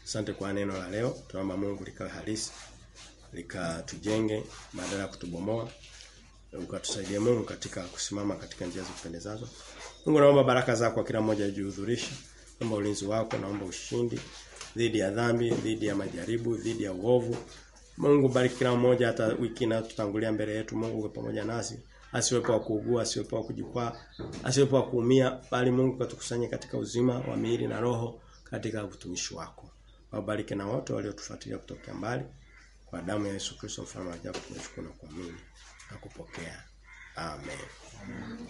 Asante kwa neno la leo. Tunaomba Mungu likawe halisi likatujenge badala ya kutubomoa ukatusaidie Mungu katika kusimama katika njia za kupendezazo Mungu naomba baraka zako kwa kila mmoja ajihudhurishe. naomba ulinzi wako naomba ushindi dhidi ya dhambi dhidi ya majaribu dhidi ya uovu. Mungu bariki kila mmoja hata wiki na tutangulia mbele yetu. Mungu uwe pamoja nasi. Asiwepo wa kuugua asiwepo wa kujikwaa asiwepo wa kuumia bali Mungu katukusanye katika uzima wa miili na roho katika utumishi wako. Wabariki na wote waliotufuatilia kutoka mbali. Kwa damu ya Yesu Kristo mfalme wa ajabu tunashukuru na kuamini na kupokea amen, amen.